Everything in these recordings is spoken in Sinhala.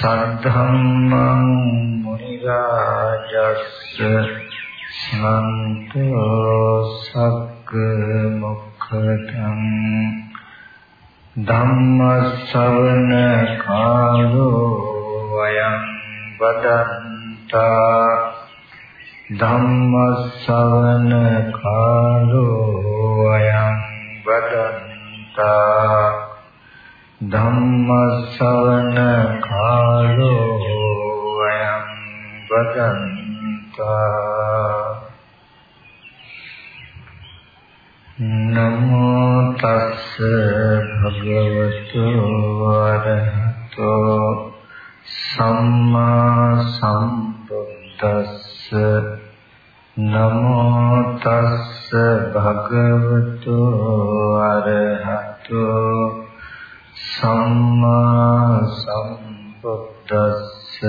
සද්ධම්මං මුනි රාජස්ස සම්තෝ සග්ග මොක්ඛදං ධම්ම ශ්‍රවණ කාලෝ වයං වදන්තා ධම්ම ශ්‍රවණ කාලෝ වයං වදන්තා ධම්ම ශ්‍රවණ කාලෝ වයං වදන්තා. නමෝ තස්ස භගවතු වරහතෝ. සම්මා සම්බුද්දස්ස. නමෝ තස්ස භගවතු අරහතෝ සම්මා සම්බුද්දස්ස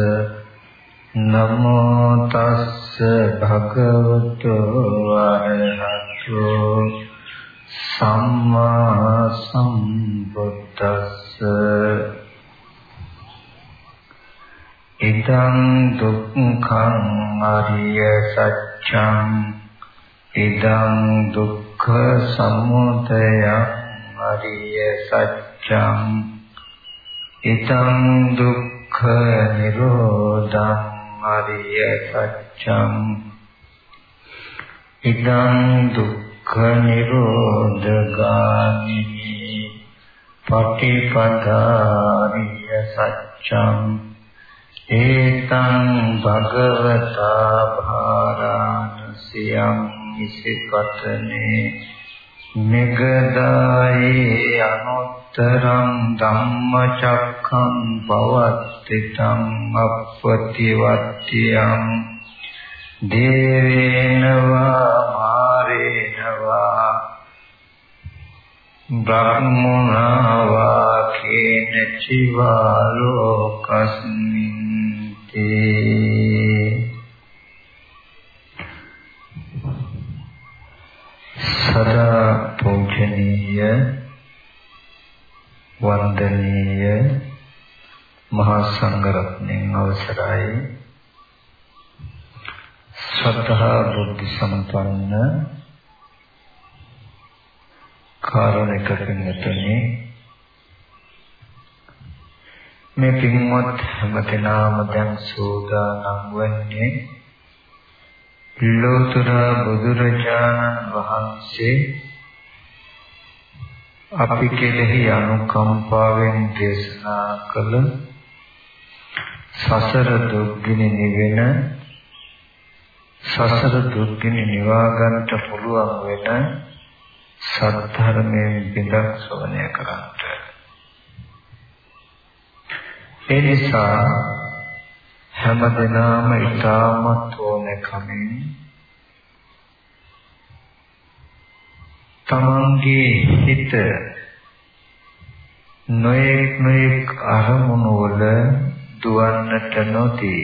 නමෝ තස්ස භගවතු අරහතෝ සම්මා සම්බුද්දස්ස ඉදං දුක්ඛං අරිය සත්‍යං ඉදං දුක්ඛ සමුදයං අරිය සත්‍යං ඉදං දුක්ඛ නිරෝධං අරිය සත්‍යං ඉදං දුක්ඛ දුක්ඛ නිරෝධගාමිනී පටිපදාරිය සත්‍යං ඒතං භගවතා භාරාණසියං ඉසිපතනේ මෙගදායේ අනුත්තරං ධම්මචක්ඛං පවත්තිතං අප්පතිවත්තියං දේවේන වා වා බ්‍රහ්මනා වා කේන චිවා ලෝකස්මින් තේ සදා පූජනීය වන්දනීය මහා සංඝරත්නයන් අවසරයි. සතහ බුද්ධ සම්පන්න කාරණයක පින්නතුනි මේ පින්වත් හැමදෙනාම දැන් සෝදානම් වන්නේ ලෝතර බුදුරජාණන් වහන්සේ අපි කෙරෙහි අනුකම්පාවෙන් දේශනා කළ සසර දුක්ගිනි නිවෙන සසර දුක්ගිනි නිවා ගන්නට පුළුවන් වෙන සත්‍ධර්මයෙන් බිඳක් ශ්‍රවණය කරන්ට. ඒ නිසා හැම දිනම ඊටමත් ඕනේ කමින් තමන්ගේ හිත නොයෙක් නොයෙක් අරමුණු වල දුවන්නට නොදී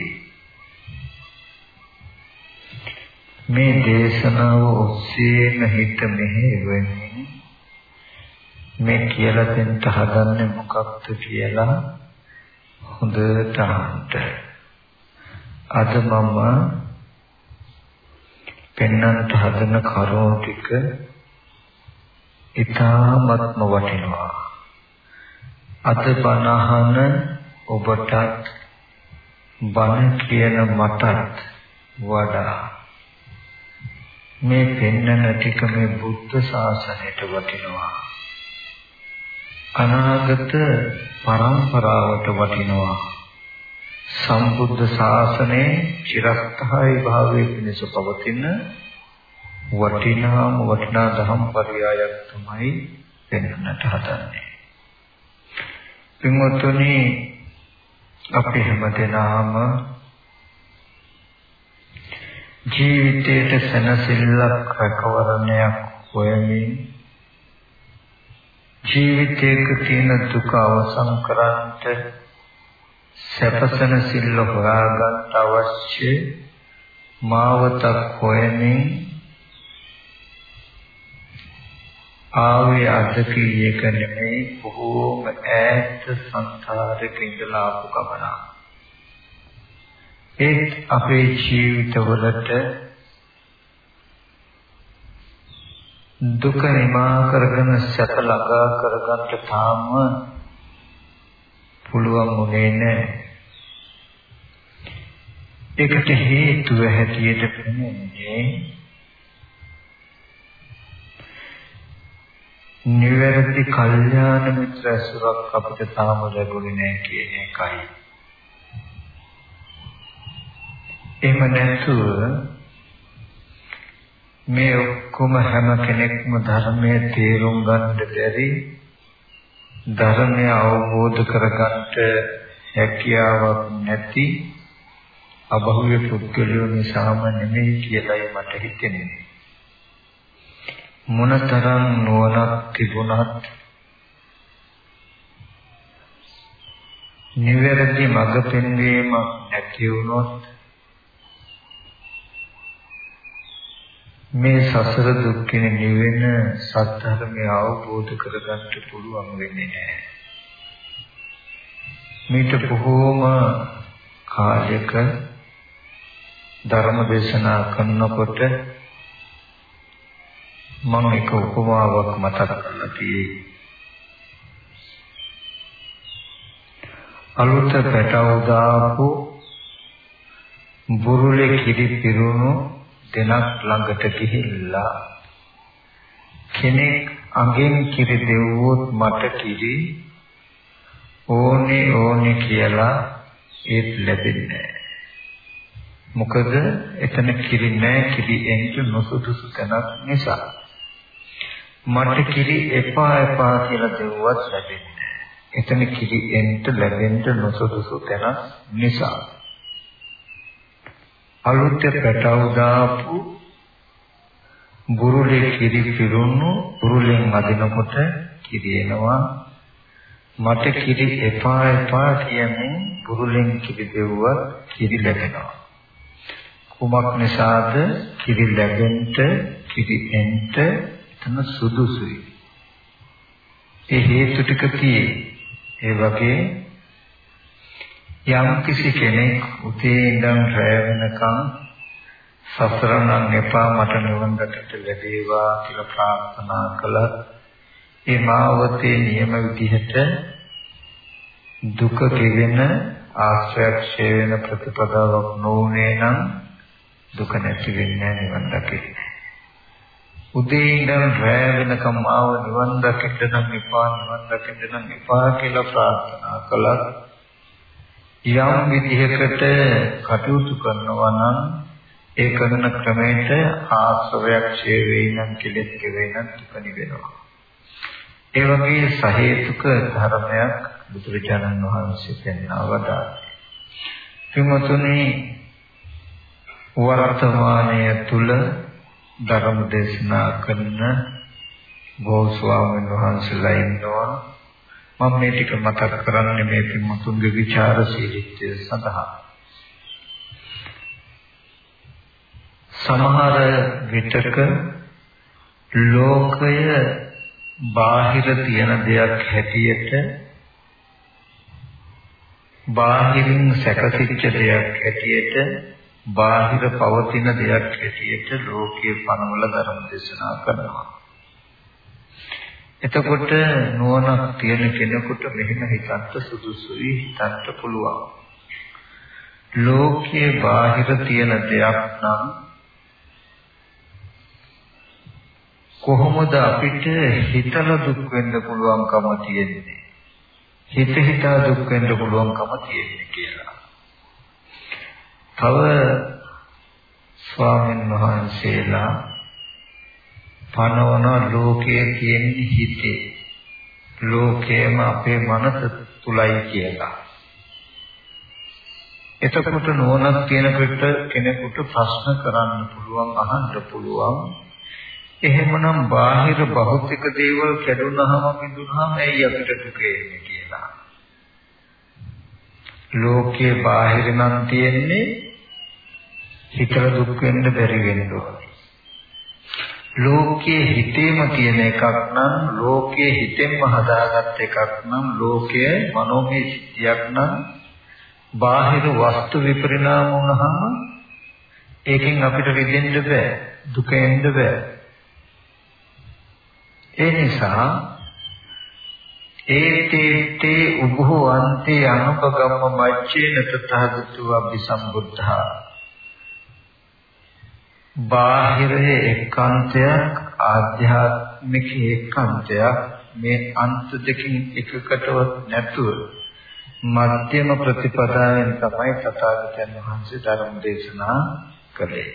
මේ දේශනාව ඔස්සේම හිත මෙහෙවෙන්නේ මේ කියලා දෙන්න හදන්නේ මොකක්ද කියලා හොඳට අහන්න. අද මම පෙන්වන්නට හදන කරුණු ටික ඊ타ත්ම වටිනවා. අද බණහන ඔබටත් බණ කියන මටත් වඩා මේ පෙන්වන ටික මේ බුද්ධ ශාසනයට වටිනවා. අනාගත පරම්පරාවට වටිනවා. සම්බුද්ධ ශාසනයේ චිරස්ථායි භාවයේ පිණිස පවතින වටිනාම වටිනා ධම් පරයයක් තමයි පෙන්වන්නට හදන්නේ. පින්වත්නි අපි හැමදෙනාම ජීවිතයට සැනසෙල්ලක් රැකවරණයක් හොයමින් ජීවිතයක තියෙන දුක අවසන් කරන්නට සැපසන සිල්ල හොයාගන්න අවශ්‍ය මාවතක් හොයමින් ආවේ අද කීයක නෙමෙයි බොහෝම ඈත සංසාරෙක ඉඳලා ආපු ගමන. ඒත් අපේ ජීවිතවලට දුක නිමා කරගෙන සැප ළඟා කරගන්න තාම පුළුවන් වුණේ නැහැ. ඒකට හේතුව හැටියට පෙනෙන්නේ නිවැරදි කල්යාණ මිත්‍ර ඇසුරක් අපිට තාම ලැබුණේ නැහැ කියන එකයි. එහෙම නැතුව මේ ඔක්කොම හැම කෙනෙක්ම ධර්මයේ තේරුම් ගන්න බැරි ධර්මය අවබෝධ කරගන්න හැකියාවක් නැති අභව්‍ය පුද්ගලයෝ නිසාම නෙමෙයි කියලායි මට හිතෙන්නේ. මොනතරම් නුවණක් තිබුණත් නිවැරදි මඟ පෙන්වීම නැති වුණොත් මේ සසර දුක්ඛින නිවෙන සත්‍ය අවබෝධ කරගන්න පුළුවන් වෙන්නේ නැහැ. මේට බොහෝම කාලයක ධර්ම දේශනා කරනකොට මම එක උපමාවක් මතක් කරලා තියෙයි. අලුත පැටව දාපු බුරුලේ කිරි පිරුණු දෙනක් ළඟට ගිහිල්ලා කෙනෙක් අඟෙන් කිරි දෙවුවොත් මට කිරි ඕනේ ඕනේ කියලා ඒත් ලැබෙන්නේ නැහැ. මොකද එතන කිරි නැහැ කිරි එන්න නොසුදුසු තැනක් නිසා. මට කිරි එපා එපා කියලා දෙවුවත් ලැබෙන්නේ එතන කිරි එන්න ලැබෙන්න නොසුදුසු තැනක් නිසා. අලුත් පැටව දාපු බුරුලේ කිරි පිරුණු බුරුලෙන් අදිනකොට කිරි එනවා. මට කිරි එපා එපා කියමින් බුරුලෙන් කිරි දෙවුවත් කිරි ලැබෙනවා. කුමක් නිසාද? කිරි ලැබෙන්න කිරි එන්න එතන සුදුසුයි. ඒ හේතු ටික තියෙයි ඒ වගේ යම් කිසි කෙනෙක් උදේ ඉඳන් රැ වෙනකම් සසර නම් එපා මට නිවන් දකිට ලැබේවා කියලා ප්‍රාර්ථනා කළා ඒ මාවතේ නියම විදිහට දුක කෙවෙන ආශ්‍රයක්ෂය වෙන ප්‍රතිපදාවක් නොවුනේ නම් දුක නැති වෙන්නේ නිවන් දකින්න. උදේ ඉඳන් රැ වෙනකම් ආව නිවන් දකින්න නම් එපා නිවන් දකින්න නම් එපා කියලා ප්‍රාර්ථනා කළා. යම් විදිහකට කටයුතු කරනවා නම් ඒ කරන ක්‍රමයට ආශ්‍රවයක් ඡේ වෙයි නම් කෙලෙස් කෙවෙයි නම් දුක නිවෙනවා. ඒ වගේ සහේතුක ධර්මයක් බුදුරජාණන් වහන්සේ පෙන්වවදා. පින්වතුනි වර්තමානය තුල ධර්ම දේශනා කරන බොහෝ ස්වාමීන් වහන්සේලා ඉන්නවා මම මේ ටික මතක් කරන්නේ මේ පින්වතුන්ගේ ਵਿਚාරශීලීත්වය සඳහා සමහර විටක ලෝකය බාහිර තියෙන දෙයක් හැටියට බාහිරින් සැකසිච්ච දෙයක් හැටියට බාහිර පවතින දෙයක් හැටියට ලෝකයේ පනවල ධර්ම දේශනා කරනවා. එතකොට නුවණක් තියෙන කෙනෙකුට මෙහෙම හිතන්න සුදුසුයි හිතන්න පුළුවන්. ලෝකයේ බාහිර තියෙන දෙයක් නම් කොහොමද අපිට හිතලා දුක් වෙන්න පුළුවන්කම තියෙන්නේ? හිත හිතා දුක් වෙන්න පුළුවන්කම තියෙන්නේ කියලා. තව ස්වාමීන් වහන්සේලා පනවන ලෝකයේ තියෙන හිතේ ලෝකයේම අපේ මනස තුලයි කියලා. එතකොට නෝනක් කියනකොට කෙනෙකුට ප්‍රශ්න කරන්න පුළුවන් අහන්න පුළුවන්. එහෙමනම් බාහිර භෞතික දේවල් කැඩුනහම බිඳුනහම ඇයි අපිට දුක එන්නේ කියලා. ලෝකයේ බාහිර නම් තියෙන්නේ හිතලා දුක් වෙන්න බැරි වෙන්න ඕනේ. ලෝකයේ හිතේම තියෙන එකක් නම් ලෝකයේ හිතෙන්ම හදාගත් එකක් නම් ලෝකයේ මනෝමය සිද්ධියක් නම් බාහිර වස්තු විපරිණාම වුණාම ඒකෙන් අපිට රිදෙන්න බෑ දුක එන්න බෑ. ඒ නිසා ඒතේතේ උභෝ අන්තේ අනුපගම්ම මච්චේන තථාගතෝ අභිසම්බුද්ධා. බාහිරයේ එකාන්තයක් ආධ්‍යාත්මික එකාන්තයක් මේ අන්ත දෙකින් එකකටවත් නැතුව මධ්‍යම ප්‍රතිපදාවෙන් තමයි තථාගතයන් වහන්සේ ධර්ම දේශනා කළේ.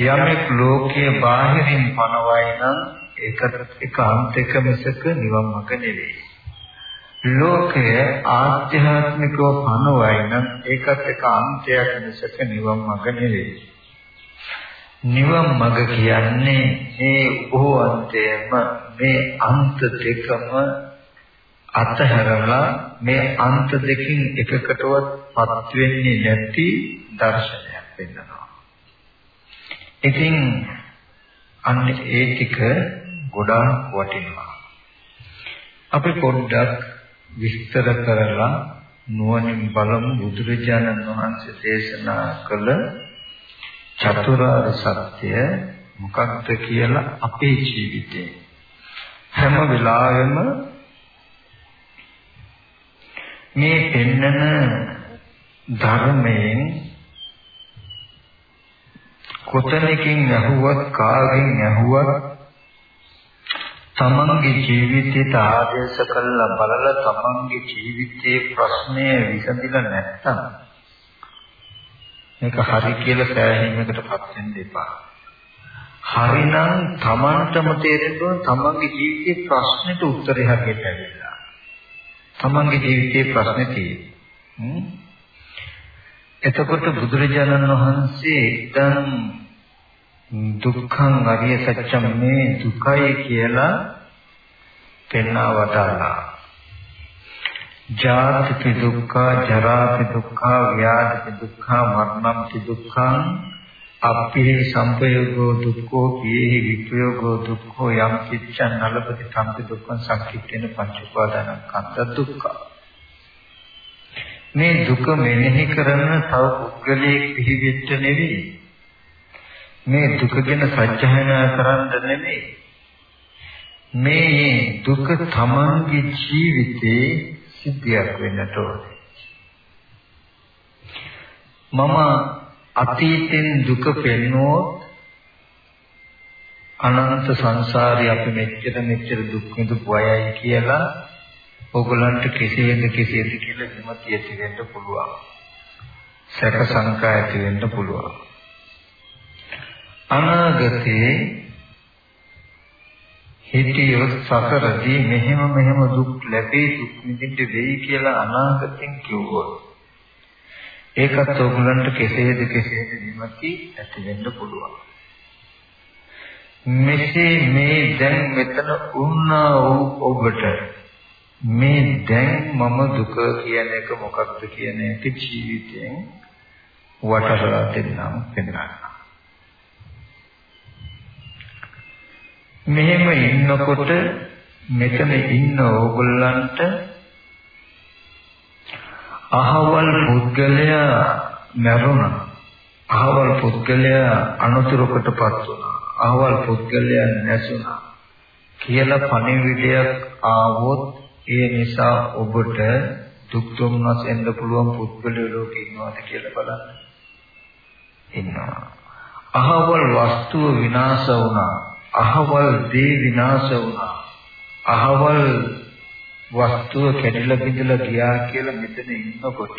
යමෙක් ලෝකයේ බාහිරින් පනවයි නම් ඒකට ඒකාන්තික මිසක නිවන් මඟ නෙවෙයි. ලෝකය ආධ්‍යාත්මිකව පනවයි නම් ඒකත් ඒකාන්තයක් මිසක නිවන් මඟ නෙවෙයි. නිවන් මඟ කියන්නේ මේ උභවන්තයම මේ අන්ත දෙකම අතහැරලා මේ අන්ත දෙකින් එකකටවත් පත් වෙන්නේ නැති දර්ශනයක් වෙන්නවා. ඉතින් අන්න ඒ ටික ගොඩාක් වටිනවා. අපි පොඩ්ඩක් විස්තර කරලා නුවණින් බලමු බුදුරජාණන් වහන්සේ දේශනා කළ චතුරාර්ය සත්‍ය මොකක්ද කියලා අපේ ජීවිතේ හැම වෙලාවෙම මේ පෙන්නන ධර්මයෙන් කොතනකින් ඇහුවත් කාගෙන් ඇහුවත් තමන්ගේ ජීවිතයට ආදේශ කළා බලලා තමන්ගේ ජීවිතයේ ප්‍රශ්නය විසඳිලා නැත්තම් මේක හරි කියලා සෑහීමකටපත් වෙන්න එපා. හරිනම් තමන්ටම තේරෙන්න තමන්ගේ ජීවිතයේ ප්‍රශ්නෙට උත්තරය හරියට ඇවිල්ලා. තමන්ගේ ජීවිතයේ ප්‍රශ්නේ තියෙන්නේ. එතකොට බුදුරජාණන් වහන්සේ දැන් දුක්ඛං අරිය සත්‍යම් මේ දුකයි කියලා පෙන්වා වදාළා. ජාතිපි දුක්ඛ, ජරාපි දුක්ඛ, ව්‍යාධිපි දුක්ඛ, මරණම්පි දුක්ඛං අප්පිහි සම්පයෝගෝ දුක්ඛෝ පියෙහි විපයෝගෝ දුක්ඛෝ යම් කිච්ඡන් නලපති සම්පි දුක්ඛං සංකිට්ඨේන පංච උපාදානං කන්ද දුක්ඛ මේ දුක මෙනෙහි කරන තව පුද්ගලයෙක් පිළිවෙච්ච නෙවෙයි මේ දුක ගැන සත්‍යයනා කරන්න නෙමෙයි. මේ දුක තමන්ගේ ජීවිතේ සිද්ධියක් වෙන්නට ඕනේ. මම අතීතෙන් දුක පෙන්වුවොත් අනන්ත සංසාරේ අපි මෙච්චර මෙච්චර දුක් විඳපු අයයි කියලා ඕගලන්ට කෙසේද කෙසේද කියලා විමතිය ඇති වෙන්න පුළුවන්. සැක සංකා ඇති වෙන්න පුළුවන්. අනාගතේ හිතියොත් සසරදී මෙහෙම මෙහෙම දුක් ලැබේ දුක් විඳින්න වෙයි කියලා අනාගතෙන් කිව්වොත් ඒකත් ඔයගලන්ට කෙසේද කෙසේද විමති ඇති වෙන්න පුළුවන්. මෙසේ මේ දැන් මෙතන උන්නා වූ ඔබට මේ දැන් මම දුක කියන එක මොකක්ද කියන එක ජීවිතයෙන් වටහලා දෙන්නම් පෙන්නන්න මෙහෙම ඉන්නකොට මෙතන ඉන්න ඕගොල්ලන්ට අහවල් පුද්ගලයා මරුණා. අහවල් පුද්ගලයා අනුතරකටපත් වුණා. අහවල් පුද්ගලයා නැසුණා. කියලා පණිවිඩයක් ආවොත් ඒ නිසා ඔබට දුක් දුම්නස් එන්න පුළුවන් පුද්ගලයෝ ලෝකේ ඉන්නවාද කියලා බලන්න. ඉන්නවා. අහවල් වස්තුව විනාශ වුණා. අහවල් දේ විනාශ වුණා. අහවල් වස්තුව කැඩිලා බිඳලා ගියා කියලා මෙතන ඉන්නකොට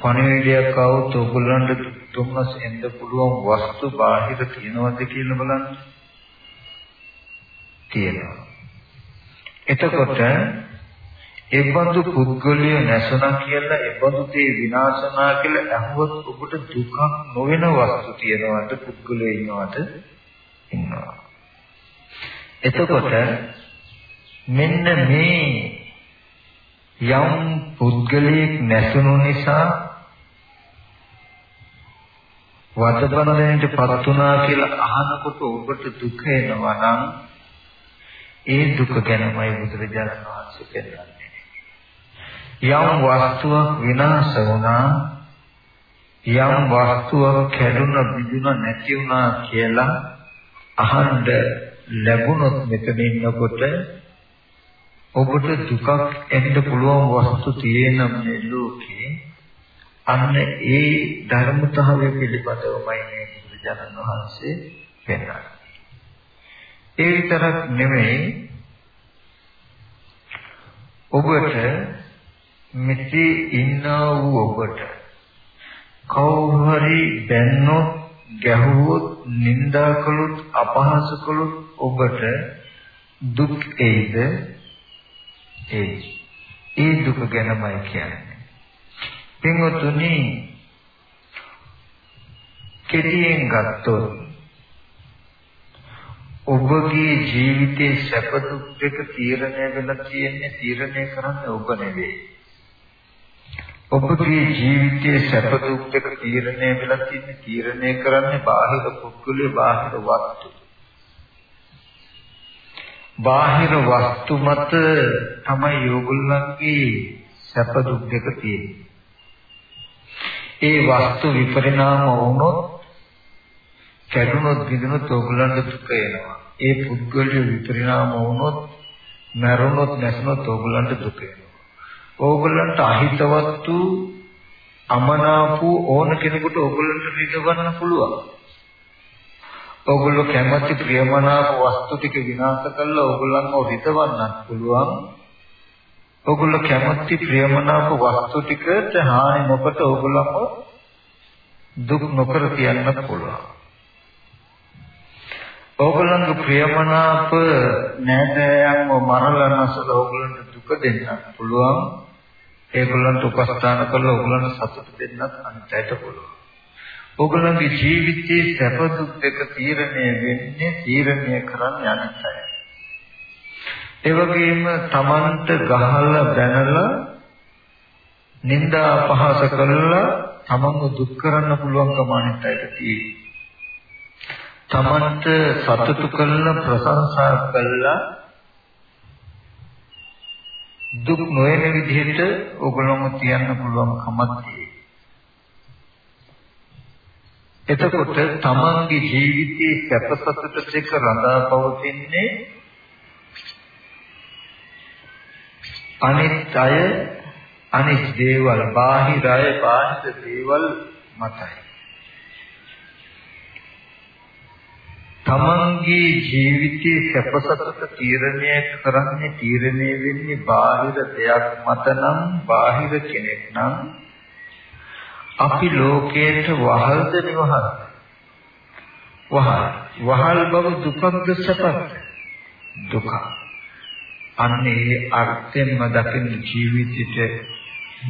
පණිවිඩයක් આવුත් ඔයගොල්ලන්ට තුම්මස් එන්න පුළුවන් වස්තු බාහිර තියනවද කියලා බලන්න. තියෙනවා. එතකොට එබඳු පුද්ගලය නැසුණා කියලා එබඳු තේ විනාශනා කියලා අහුවත් ඔබට දුකක් නොවන වස්තු තියනවද පුද්ගලය ඉන්නවද ඉන්නවා. එතකොට මෙන්න මේ යම් පුද්ගලයෙක් නැසුණු නිසා වදබන්ධනයට පත් වුණා කියලා අහනකොට ඔබට දුක එනවා නම් ඒ දුක ගැනමයි බුදුරජාණන් වහන්සේ පෙන්නන්නේ. යම් වස්තුවක් විනාශ වුණා යම් වස්තුවක් කැඩුන බිඳුන නැති වුණා කියලා අහන්න ලැබුණොත් මෙතන ඉන්නකොට ඔබට දුකක් එන්න පුළුවන් වස්තු තියෙන මේ ලෝකේ අන්න ඒ ධර්මතාවය පිළිබඳවමයි මේ බුදුජානක වහන්සේ පෙන්වන්නේ. ඒ විතරක් නෙමෙයි ඔබට මෙතේ ඉන්නා වූ ඔබට කවුරු හරි දැන්නොත් ගැහුවොත් නිඳා කළොත් අපහාස කළොත් ඔබට දුක් එයිද? ඒ. ඒ දුක ගැනමයි කියන්නේ. පින්වතුනි කෙටියෙන් ගත්තොත් ඔබගේ ජීවිතයේ සැප දුක් දෙක තීරණය වෙලා තියෙන්නේ තීරණය කරන්නේ ඔබ නෙවෙයි. ඔබගේ ජීවිතයේ සැප දුක් දෙක තීරණය වෙලා තියෙන්නේ තීරණය කරන්නේ බාහිර පුද්ගලයේ බාහිර වස්තු. බාහිර වස්තු මත තමයි යෝගුල්ලන්ගේ සැප දුක් දෙක තියෙන්නේ. ඒ වස්තු විපරිණාම වුණොත් කැඩුනොත් බිඳුනොත් ඕගොල්ලන්ට දුක එනවා. ඒ පුද්ගලයේ විපරිණාම වුණොත් මරුණොත් නැසුනොත් ඕගොල්ලන්ට දුක එනවා. ඕගොල්ලන්ට අහිතවත් වූ අමනාපු ඕන කෙනෙකුට ඕගොල්ලන්ට රිදවන්න පුළුවන්. ඕගොල්ලෝ කැමති ප්‍රියමනාප වස්තු ටික විනාශ කළා ඕගොල්ලන්ව රිදවන්නත් පුළුවන්. ඕගොල්ලෝ කැමති ප්‍රියමනාප වස්තු ටිකට හානි නොකොට ඕගොල්ලන්ව දුක් නොකර තියන්නත් පුළුවන්. ඕගොල්ලන්ගේ ප්‍රියමනාප නෑදෑයන්ව මරලා නැසල ඕගොල්ලන්ට දුක දෙන්නත් පුළුවන්. ඒගොල්ලන්ට උපස්ථාන කරලා ඕගොල්ලන්ට සතුට දෙන්නත් අනිත්යට පුළුවන්. ඕගොල්ලන්ගේ ජීවිතයේ සැප දුක් දෙක තීරණය වෙන්නේ තීරණය කරන්න අනිත් අය. ඒ වගේම Tamanට ගහලා බැනලා නිന്ദා අපහාස කරලා Tamanව දුක් කරන්න පුළුවන්කම අනිත් අයට තියෙනවා. Tamanට සතුටු කරලා ප්‍රශංසා කළා දුක් නොවන විදිහට ඕගොල්ලෝම තියන්න පුළුවන් කමක් එතකොට තමන්ගේ ජීවිතයේ සැපසතුට දෙක රඳා පවතින්නේ අනිත් අය අනිත් දේවල් බාහිර අය බාහිර දේවල් මතයි. තමන්ගේ ජීවිතයේ සැපසතට තීරණය කරන්නේ තීරණය වෙන්නේ බාහිර දෙයක් මත නම් බාහිර කෙනෙක් නම්. අපි ලෝකයට වහල්ද නිවහල්? වහල්. වහල් බව දුකක්ද සැපක්ද? දුක අන්නේ අර්ථයෙන්ම දකින ජීවිතයට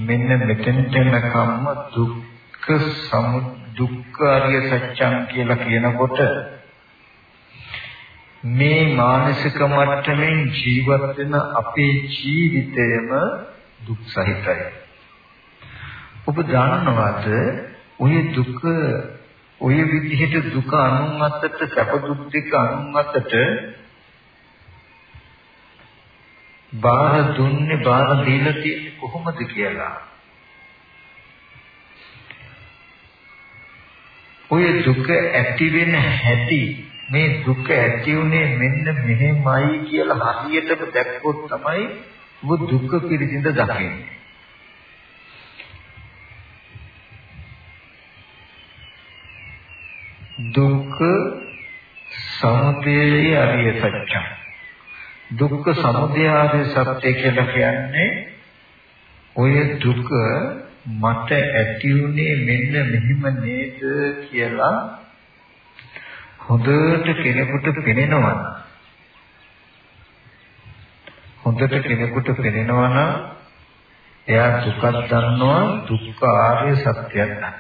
මෙන්න මෙතෙන්ට එනකම්ම දුක්ඛ සමු දුක්ඛ ආර්ය සත්‍යං කියලා කියනකොට මේ මානසික මට්ටමින් ජීවත් වෙන අපේ ජීවිතයම දුක් සහිතයි. ඔබ දන්නවද ඔය දුක ඔය විදිහට දුක අනුන් අතට සැප දුක් දෙක අනුන් අතට බාර දුන්නේ බාර දීලා තියෙන්නේ කොහොමද කියලා. ඔය දුක ඇති වෙන හැටි මේ දුක ඇති උනේ මෙන්න මෙහෙමයි කියලා හරියටම දැක්කොත් තමයි ඔබ දුක පිළිසිඳ දකින්නේ. දුක්ඛ සමුදය අරිය සත්‍ය. දුක්ඛ සමුදය ආර්ය සත්‍ය කියලා කියන්නේ ඔය දුක මට ඇති උනේ මෙන්න මෙහෙම නේද කියලා හොඳට කෙනෙකුට පෙනෙනවා හොඳට කෙනෙකුට පෙනෙනවා නම් එයා දුකක් දන්නවා දුක්ඛ ආර්ය සත්‍යයක් දන්නවා.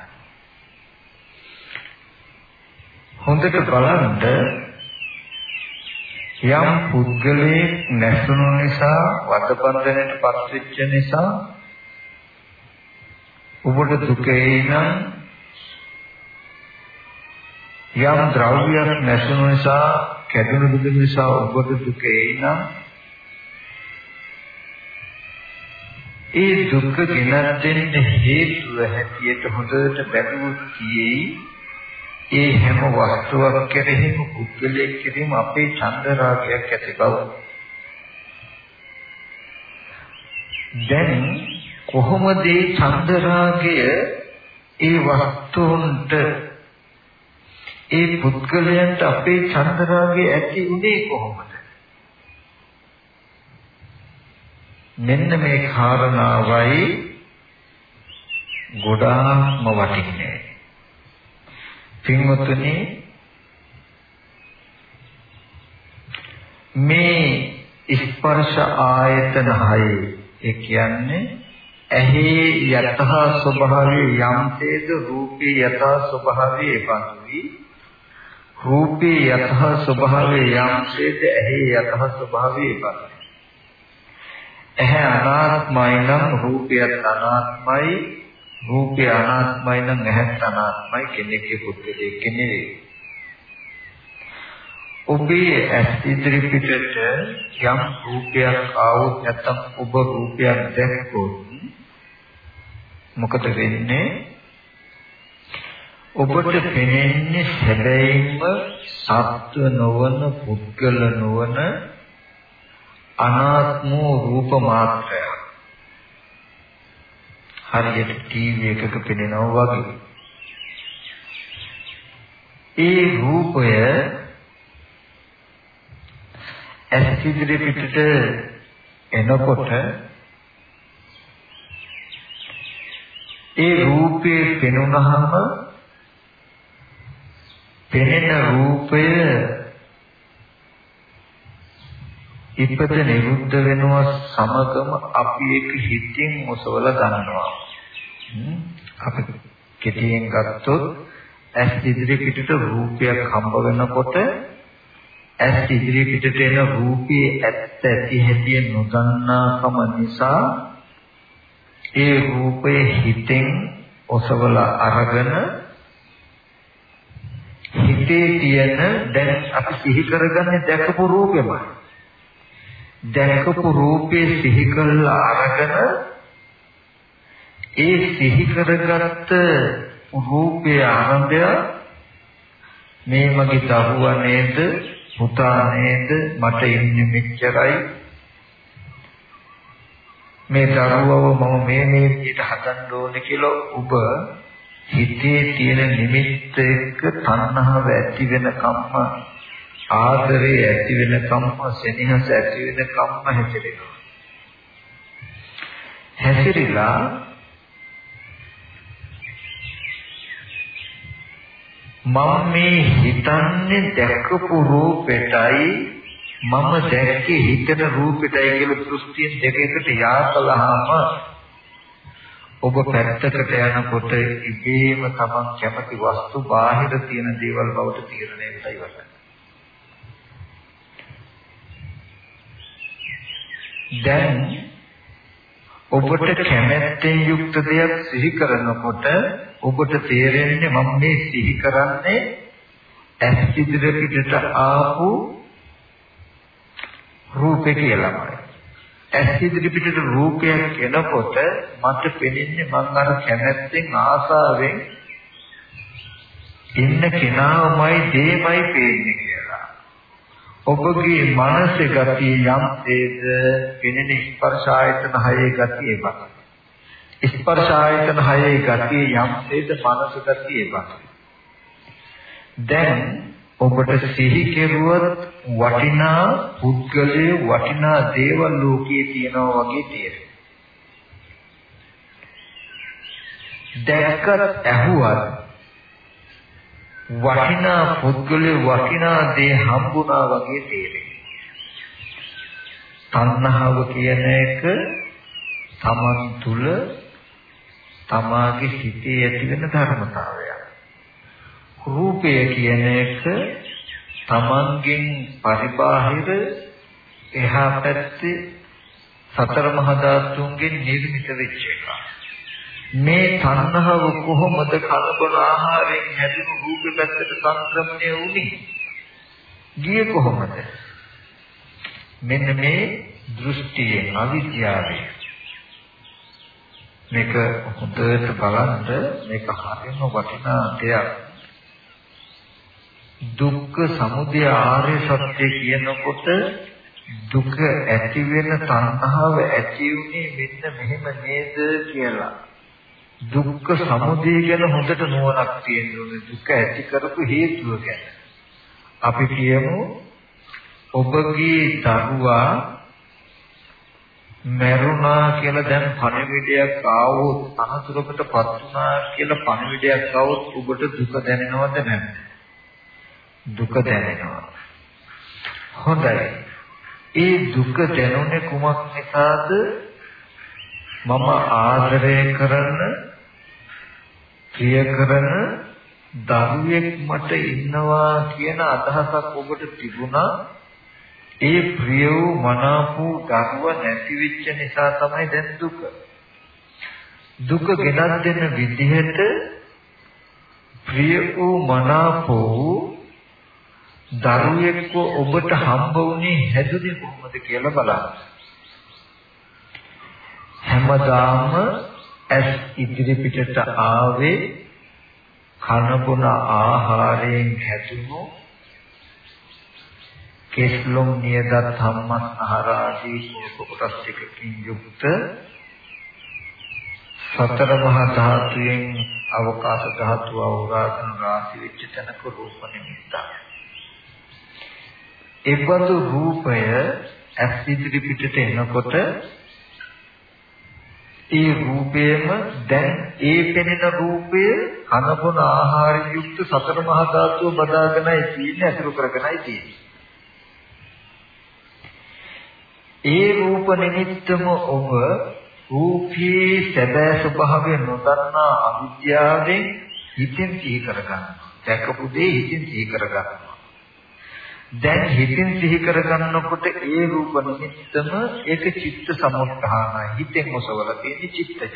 හොඳට බලන්න යම් පුද්ගලයෙක් නැසුණු නිසා වදබන්ධනයට පත්වෙච්ච නිසා ඔබට දුකේ නම් යම් ද්‍රව්‍යයක් නැසුණු නිසා කැඩුණු දුක නිසා ඔබට දුක එනම් ඒ දුක ගෙනත් දෙන්න හේතුව හැටියට හොඳට බැලුවොත් කියේ ඒ හැම වස්තුවක් කෙරෙහිම පුද්ගලයෙක් කෙරෙහිම අපේ චන්ද රාගයක් ඇති බව. දැන් කොහොමද මේ චන්ද රාගය ඒ වස්තුන්ට ඒ පුද්ගලයන්ට අපේ චන්ද රාගය ඇති උනේ කොහොමද? මෙන්න මේ කාරණාවයි ගොඩාක්ම වටින්නේ. පින්වතුනි මේ ස්පර්ශ ආයතන හයේ ඒ කියන්නේ ඇහි යතහ ස්වභාවයේ යම්තේද රූපේ යතහ ස්වභාවයේ එපන්වි රූපේ යතහ ස්වභාවයේ යම්තේද ඇහි යතහ ස්වභාවයේ එපන්වි ඇහැ අනාත්මයි නම් රූපයත් අනාත්මයි රූපය අනාත්මයි නම් ඇහත් අනාත්මයි කෙනෙක්ගේ පුද්ගලයෙක් නෙවෙයි. ඔබේ ඇස් ඉදිරි පිටට යම් රූපයක් ආවොත් නැත්නම් ඔබ රූපයක් දැක්කොත් මොකද වෙන්නේ? ඔබට පෙනෙන්නේ සැබෑයින්ම සත්ව නොවන පුද්ගල නොවන අනාත්ම රූප මාත්‍රයක්. හරියට ටීවී එකක පෙනෙනවා වගේ. ඒ රූපය ඇස් ඉදිරි පිටට එනකොට ඒ රූපේ පෙනුනහම පෙනෙන රූපය ඉපද නිරුද්ධ වෙනවා සමගම අපි ඒක හිතින් ඔසවල ගන්නවා. අපි කෙටියෙන් ගත්තොත් ඇස් ඉදිරි පිටට රූපයක් හම්බ වෙනකොට ඇස් ඉදිරි පිටට එන රූපයේ ඇත්ත ඇති හැටි නොදන්නාකම නිසා ඒ රූපය හිතෙන් ඔසවලා අරගෙන හිතේ තියෙන දැන් අපි සිහි කරගන්නේ දැකපු රූපෙමයි දැකපු රූපේ සිහි කරලා අරගෙන ඒ සිහි කරගත්ත රූපේ ආනන්දය මේ මගේ දරුවා නේද පුතා නේද මට ඉන්නේ මෙච්චරයි. මේ දරුවව මම මේ මේ විදිහට හදන්න ඕනේ කියලා ඔබ හිතේ තියෙන නිමිත්ත එක්ක තණ්හාව ඇති වෙන කම්ම ආදරේ ඇති වෙන කම්ම සෙනෙහස ඇති වෙන කම්ම හැසිරෙනවා. හැසිරিলা මම මේ හිතන්නේ දැකපු රූපෙටයි මම දැක්කේ හිතන රූපෙටයි කියලා දෘෂ්ටියෙන් දෙකකට යාකලහම ඔබ පැත්තකට යනකොට ඉබේම තමන් කැමති වස්තු බාහිර තියෙන දේවල් බවට තීරණය වෙලා ඉවරයි. දැන් ඔබට කැමැත්තෙන් යුක්ත දෙයක් සිහි කරනකොට ඔබට තේරෙන්නේ මම මේ සිහි කරන්නේ ඇස් ඉදිරි පිටට ආපු රූපේ කියලාමයි. ඇස් ඉදිරි පිටට රූපයක් එනකොට මට පෙනෙන්නේ මං අර කැමැත්තෙන් ආසාවෙන් ඉන්න කෙනාමයි දෙයමයි පේන්නේ කියලා. ඔබගේ මනසේ ගතිය යම් තේද පෙනෙන ස්පර්ශ ආයතන හයේ ගතිය බක්. ස්පර්ශ ආයතන හයේ ගතිය යම් තේද මනස ගතිය බක්. දැන් ඔබට සිහි කෙරුවොත් වටිනා පුද්ගලයේ වටිනා දේවල් ලෝකයේ තියෙනවා වගේ තේරෙනවා. දැක්කත් ඇහුවත් වටිනා පුද්ගලයේ වටිනා දේ හම්බුණා වගේ තේරෙනවා. තණ්හාව කියන එක තමන් තුල තමාගේ සිතේ ඇති වෙන ධර්මතාවයක්. රූපය කියන එක තමන්ගෙන් පරිබාහිර එහා පැත්තේ සතර මහා ධාතුන්ගෙන් නිර්මිත වෙච්ච එකක්. මේ තණ්හාව කොහොමද කලබල ආහාරයෙන් හැදුණු රූප පැත්තට සංක්‍රමණය වුනේ? ගියේ කොහොමද? මෙන්න මේ දෘෂ්ටියෙන් අවිද්‍යාවෙන් මේක හොඳට බලන්න මේක හරියම වටිනා දෙයක්. දුක්ඛ සමුදය ආර්ය සත්‍ය කියනකොට දුක ඇති වෙන තණ්හාව ඇති උනේ මෙන්න මෙහෙම නේද කියලා. දුක්ඛ සමුදය ගැන හොඳට නුවණක් තියෙන්න ඕනේ. දුක ඇති කරපු හේතුව ගැන. අපි කියමු ඔබගේ දරුවා මරුණා කියලා දැන් පණිවිඩයක් ආවොත් අනතුරකටපත් වුණා කියලා පණිවිඩයක් ආවොත් ඔබට දුක දැනෙනවද නැද්ද? දුක දැනෙනවා. හොඳයි. ඒ දුක දැනුනේ කුමක් නිසාද? මම ආදරය කරන ප්‍රිය කරන දරුවෙක් මට ඉන්නවා කියන අදහසක් ඔබට තිබුණා ඒ ප්‍රිය වූ මනාප වූ ධර්ම නැති වෙච්ච නිසා තමයි දැන් දුක. දුක ගෙනත් දෙන විදිහට ප්‍රිය වූ මනාප වූ දරුවෙක්ව ඔබට හම්බ වුණේ හැදුනේ කොහොමද කියලා බලන්න. හැමදාම ඇස් ඉදිරි පිටට ආවේ කන බොන ආහාරයෙන් හැදුණු කෙස්ලොම් නියදත් ධම්මස් ආහාර ආදී කොටස් ටිකකින් යුක්ත සතර මහා ධාතුයෙන් අවකාශ ධාතුව අවරාධන රාශි වෙච්ච තැනක රූප නිමිත්ත. ඒබඳු රූපය ඇස් ඉදිරි පිටට එනකොට ඒ රූපයම දැන් ඒ පෙනෙන රූපය කනබුන ආහාර යුක්ත සතර මහා ධාතුව බදාගෙනයි තියෙන්නේ අතුරු කරගෙනයි තියෙන්නේ. ඒ රූප නිමිත්තම ඔබ රූපී සැබෑ ස්වභාවය නොදන්නා අවිද්‍යාවෙන් හිතින් සිහි කරගන්නවා. දැකපු දේ හිතින් සිහි කරගන්නවා. දැන් හිතින් සිහි කරගන්නකොට ඒ රූප නිමිත්තම ඒක චිත්ත සමුත්ථානයි. හිතෙන් ඔසවලා තියෙන චිත්තජය.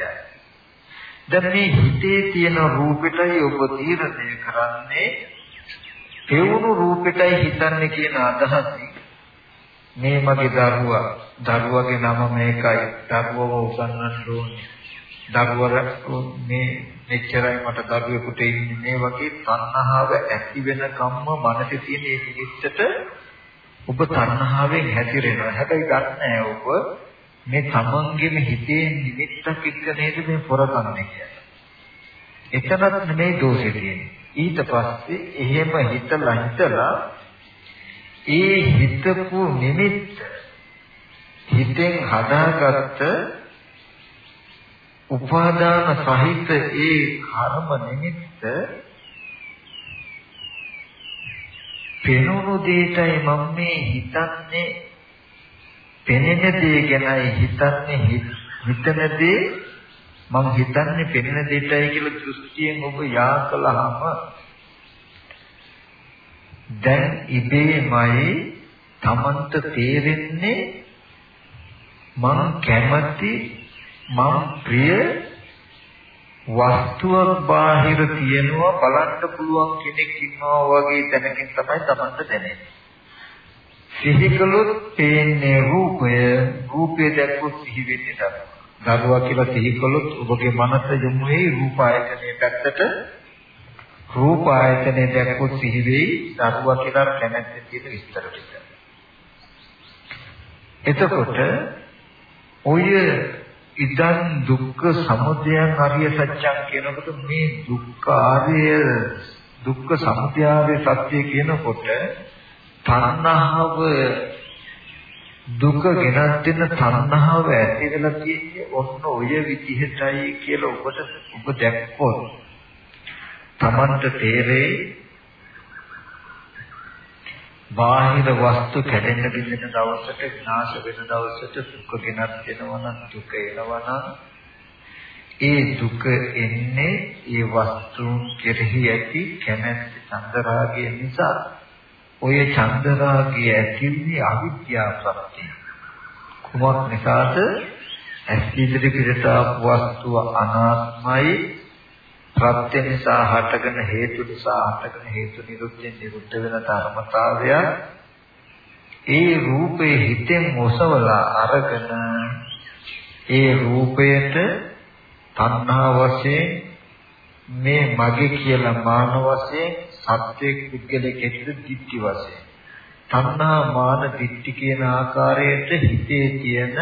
දැන් මේ හිතේ තියෙන රූපෙටයි ඔබ තීරණය කරන්නේ පෙවුණු රූපෙටයි හිතන්නේ කියන අදහසින් මේ මගේ දරුවා දරුවගේ නම මේකයි දරුවව උගන්වන්න ඕනේ දරුවර මේ මෙච්චරයි මට දරුවෙකුට ඉන්නේ මේ වගේ තණ්හාව ඇති වෙන කම්ම මනසේ තියෙන මේ නිමිත්තට ඔබ තණ්හාවෙන් හැතිරෙනවා හැබැයි ගන්නෑ ඔබ මේ තමන්ගේම හිතේ නිමිත්තක් එක්ක නේද මේ පොරකන්නේ කියන්නේ එතනත් නෙමෙයි දෝෂේ තියෙන්නේ. ඊට පස්සේ එහෙම හිතලා හිතලා ඒ හිතපු නිමිත්ත හිතෙන් හදාගත්ත උපාදාන සහිත ඒ කර්ම නිමිත්ත පෙනුණු දෙයටයි මම මේ හිතන්නේ. පෙනෙන දේ ගැනයි හිතන්නේ. හිතන දේ මම හිතන්නේ පෙනෙන දෙයටයි කියලා දෘෂ්ටියෙන් ඔබ යා කළාම දැන් ඉබේමයි Tamanට තේරෙන්නේ මං කැමති මං ප්‍රිය වස්තුවක් බාහිර තියෙනවා බලන්න පුළුවන් කෙනෙක් ඉන්නවා වගේ තැනකින් තමයි Tamanට දැනෙන්නේ. සිහි කළොත් පේන්නේ රූපය, රූපය දැක්කොත් සිහි වෙන්නේ දරුවා. දරුවා කියලා සිහි කළොත් ඔබගේ මනස යොමු වෙයි රූප ආයතනයේ පැත්තට රූප ආයතනය දැක්කොත් සිහි වෙයි දරුවා කියලා කැමැත්තෙන් තියෙන විස්තර ටික. එතකොට ඔය ඉදන් දුක්ඛ සමුදයං ආර්ය සත්‍යං කියනකොට මේ දුක්ඛ ආර්ය දුක්ඛ සමුදයාවේ සත්‍ය කියනකොට තණ්හාව දුක ගෙනත් දෙන තණ්හාව ඇති වෙලා තියෙන්නේ ඔන්න ඔය විදිහටයි කියලා ඔබට ඔබ දැක්කොත් Tamanට තේරෙයි බාහිර වස්තු කැඩෙන්න බින්දෙන දවසට විනාශ වෙන දවසට සුඛ ගෙනත් වෙනවා නම් දුක එනවා නම් ඒ දුක එන්නේ ඒ වස්තුන් කෙරෙහි ඇති කැමැත්ත චන්දරාගය නිසා. ඔය චන්දරාගය ඇතිවෙන්නේ අවිද්‍යාව ප්‍රත්‍යය කුමක් නිසාද? ඇස් ඉදිරි පිටට ආපු වස්තුව අනාත්මයි. ප්‍රත්‍ය නිසා හටගෙන හේතු නිසා හටගෙන හේතු නිරුද්ධයෙන් නිරුද්ධ වෙන ධර්මතාවය ඒ රූපේ හිතෙන් ඔසවලා අරගෙන ඒ රූපයට තණ්හා වශයෙන් මේ මගේ කියලා මාන වශයෙන් සත්‍යයක් පුද්ගලෙක් ඇතුළත දිට්ඨි වශයෙන්. තණ්හා මාන දිට්ඨි කියන ආකාරයට හිතේ තියෙන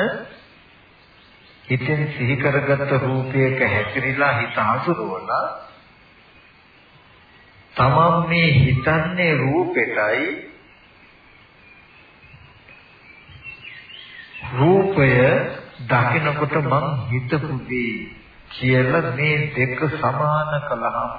හිතෙන් සිහි කරගත් රූපයක හැසිරීලා හිත අසුරවලා තමන් මේ හිතන්නේ රූපෙටයි රූපය දකිනකොට මං හිතපු දේ කියලා මේ දෙක සමාන කළාම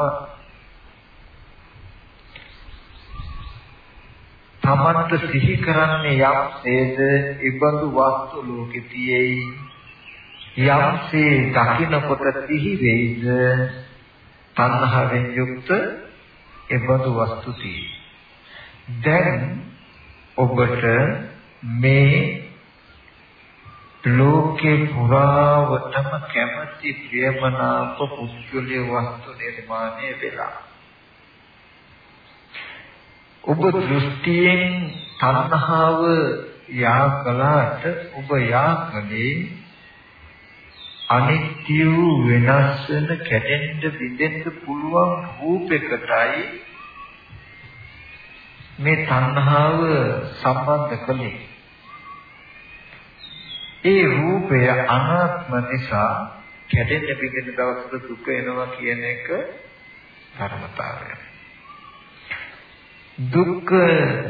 තමන්ට සිහි කරන්නේ යම් හේද ඉබඳු වස්තු ලෝකෙ තියෙයි යම්සේ දකින්නකොට සිහි වෙයිද තණ්හාවෙන් යුක්ත ඉබඳු වස්තු තියෙයි. දැන් ඔබට මේ ලෝකේ පුරාවටම කැමැති ප්‍රියමනාප පුද්ගලයේ වස්තු නිර්මාණය වෙලා. ඔබ දෘෂ්ටියෙන් තණ්හාව යා කළාට ඔබ යා කලේ අනිත්‍ය වූ වෙනස් වෙන කැටෙන්න බිඳෙන්න පුළුවන් රූපයකටයි මේ තණ්හාව සම්බන්ධ කළේ ඒ රූපය අනාත්ම නිසා කැඩෙන්න බිඳෙන දවසට දුක එනවා කියන එක ධර්මතාවයයි දුක්ඛ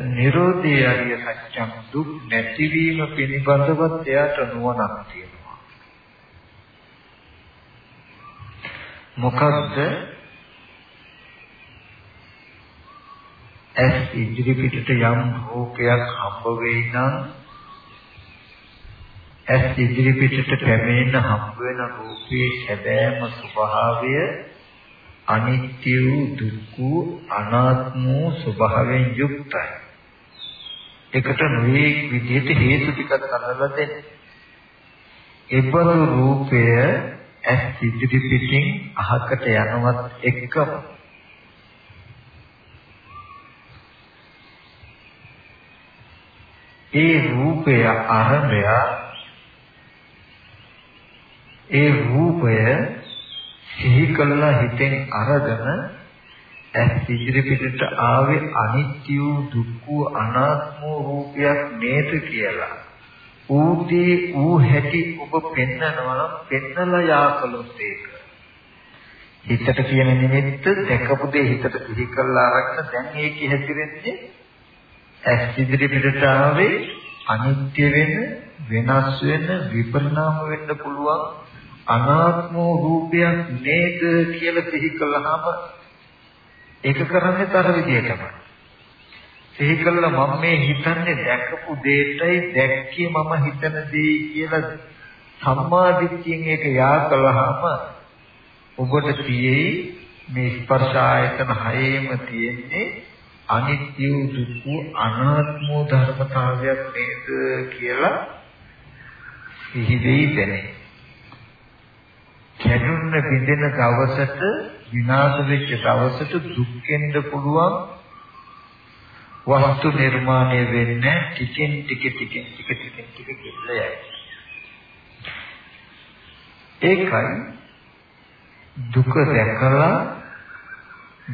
නිරෝධය අරිය සත්‍යම් දුක් නැතිවීම පිළිබඳවත් එයාට නුවණක් තියෙනවා. මොකද්ද? ඇස් ඉදිරි පිටට යම් රූපයක් හම්බ වෙයි නම් ඇස් ඉදිරි පිටට පැමිණෙන හම්බ වෙන රූපයේ සැබෑම ස්වභාවය අනිත්‍ය වූ දුක්ඛ වූ අනාත්ම වූ ස්වභාවයෙන් යුක්තයි. ඒකට නොයේ විදිහට හේතු ටිකක් අල්ලලා දෙන්න. එබඳු රූපය ඇස් ඉදිරි පිටින් අහකට යනවත් එක්කම ඒ රූපය ආරම්භය ඒ රූපය සිහි කළා හිතෙන් අරගෙන ඇස් ඉදිරි පිටට ආවේ අනිත්‍ය වූ දුක්ඛ වූ අනාත්ම වූ රූපයක් නේද කියලා. ඌදී ඌ හැටි ඔබ පෙන්නනවා නම් පෙන්නලා යාකලොත් ඒක. හිතට කියන නිමිත්ත දැකපු දේ හිතට සිහි කළා අරගෙන දැන් ඒකේ හැසිරෙන්නේ ඇස් ඉදිරි පිටට ආවේ අනිත්‍ය වෙන වෙනස් වෙන විපරිණාම වෙන්න පුළුවන් අනාත්ම රූපයක් නේද කියලා සිහි කළාම ඒක කරන්නේ තර විදියටම. සිහි කළා මම මේ හිතන්නේ දැකපු දෙයටයි දැක්කේ මම හිතන දේ කියලා සම්මාදිට්ඨියෙන් ඒක යා කළාම ඔබට තියෙයි මේ ස්පර්ශ ආයතන හයේම තියෙන්නේ අනිත්‍ය දුක්ඛ අනාත්ම ධර්මතාවයක් නේද කියලා සිහි දෙයි දැනේ. කැඩුන්න බිඳෙන දවසට විනාශ වෙච්ච දවසට දුක්ෙන්ද පුළුවන් වස්තු නිර්මාණය වෙන්නේ ටිකෙන් ටික ටිකෙන් ටික ටිකෙන් ටික කියලා යයි. ඒකයි දුක දැකලා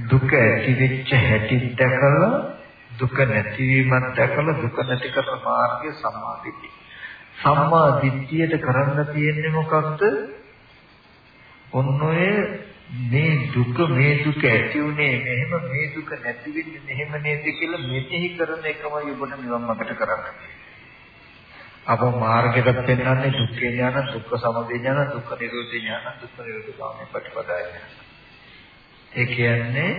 දුක ඇති වෙච්ච හැටි දැකලා දුක නැතිවීමත් දැකලා දුක නැති කරන මාර්ගය සම්මා දිට්ඨිය. සම්මා දිට්ඨියට කරන්න තියෙන්නේ මොකක්ද? ඔන්න ඔය මේ දුක මේ දුක ඇති උනේ මෙහෙම මේ දුක නැති වෙන්නේ මෙහෙම නේද කියලා මෙතෙහි කරන එකමයි ඔබට නිවන් මාර්ගට කරන්නේ. අප මාර්ගයට පෙන්වන්නේ දුක්ඛ ඥාන, දුක්ඛ සමුදය ඥාන, දුක්ඛ නිරෝධ ඥාන, දුක්ඛ නිරෝධ ගාමී ප්‍රතිපදාය. ඒ කියන්නේ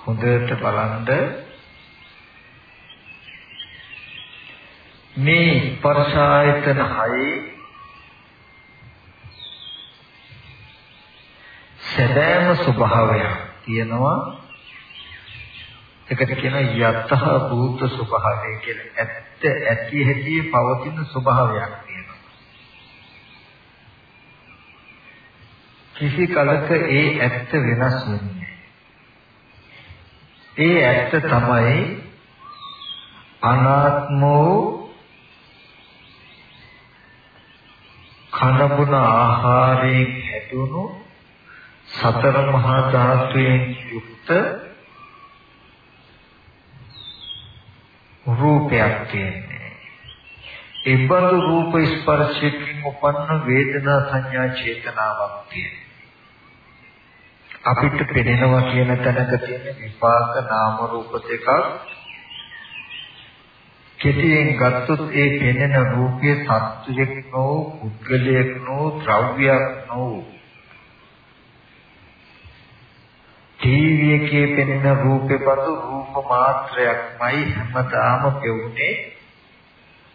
හොඳට බලන්න මේ ස්පර්ශායතන හයේ සැබෑම ස්වභාවය තියෙනවා එකට කියන යතහ භූත ස්වභාවය කියලා. ඇත්ත ඇති හැටි පවතින ස්වභාවයක් තියෙනවා. කිසි කලක ඒ ඇත්ත වෙනස් වෙන්නේ ඒ ඇත්ත තමයි අනාත්මෝ කනබුන ආහාරයෙන් හැදුණු සතර මහා ධාතුයෙන් යුක්ත රූපයක් තියෙන්නේ. ඒ බඳු රූප ස්පර්ශයෙන් උපන්න වේදනා සංඥා චේතනාවක් තියෙනවා. අපිට පෙනෙනවා කියන තැනක තියෙන විපාක නාම රූප දෙකක් කෙටියෙන් ගත්තොත් ඒ පෙනෙන රූපයේ සත්‍යයක් නෝ පුද්ගලයක් නෝ ද්‍රව්‍යයක් නෝ ටීවී එකේ පෙනෙන රූපේ බඳු රූප මාත්‍රයක්මයි හැමදාම පෙවුනේ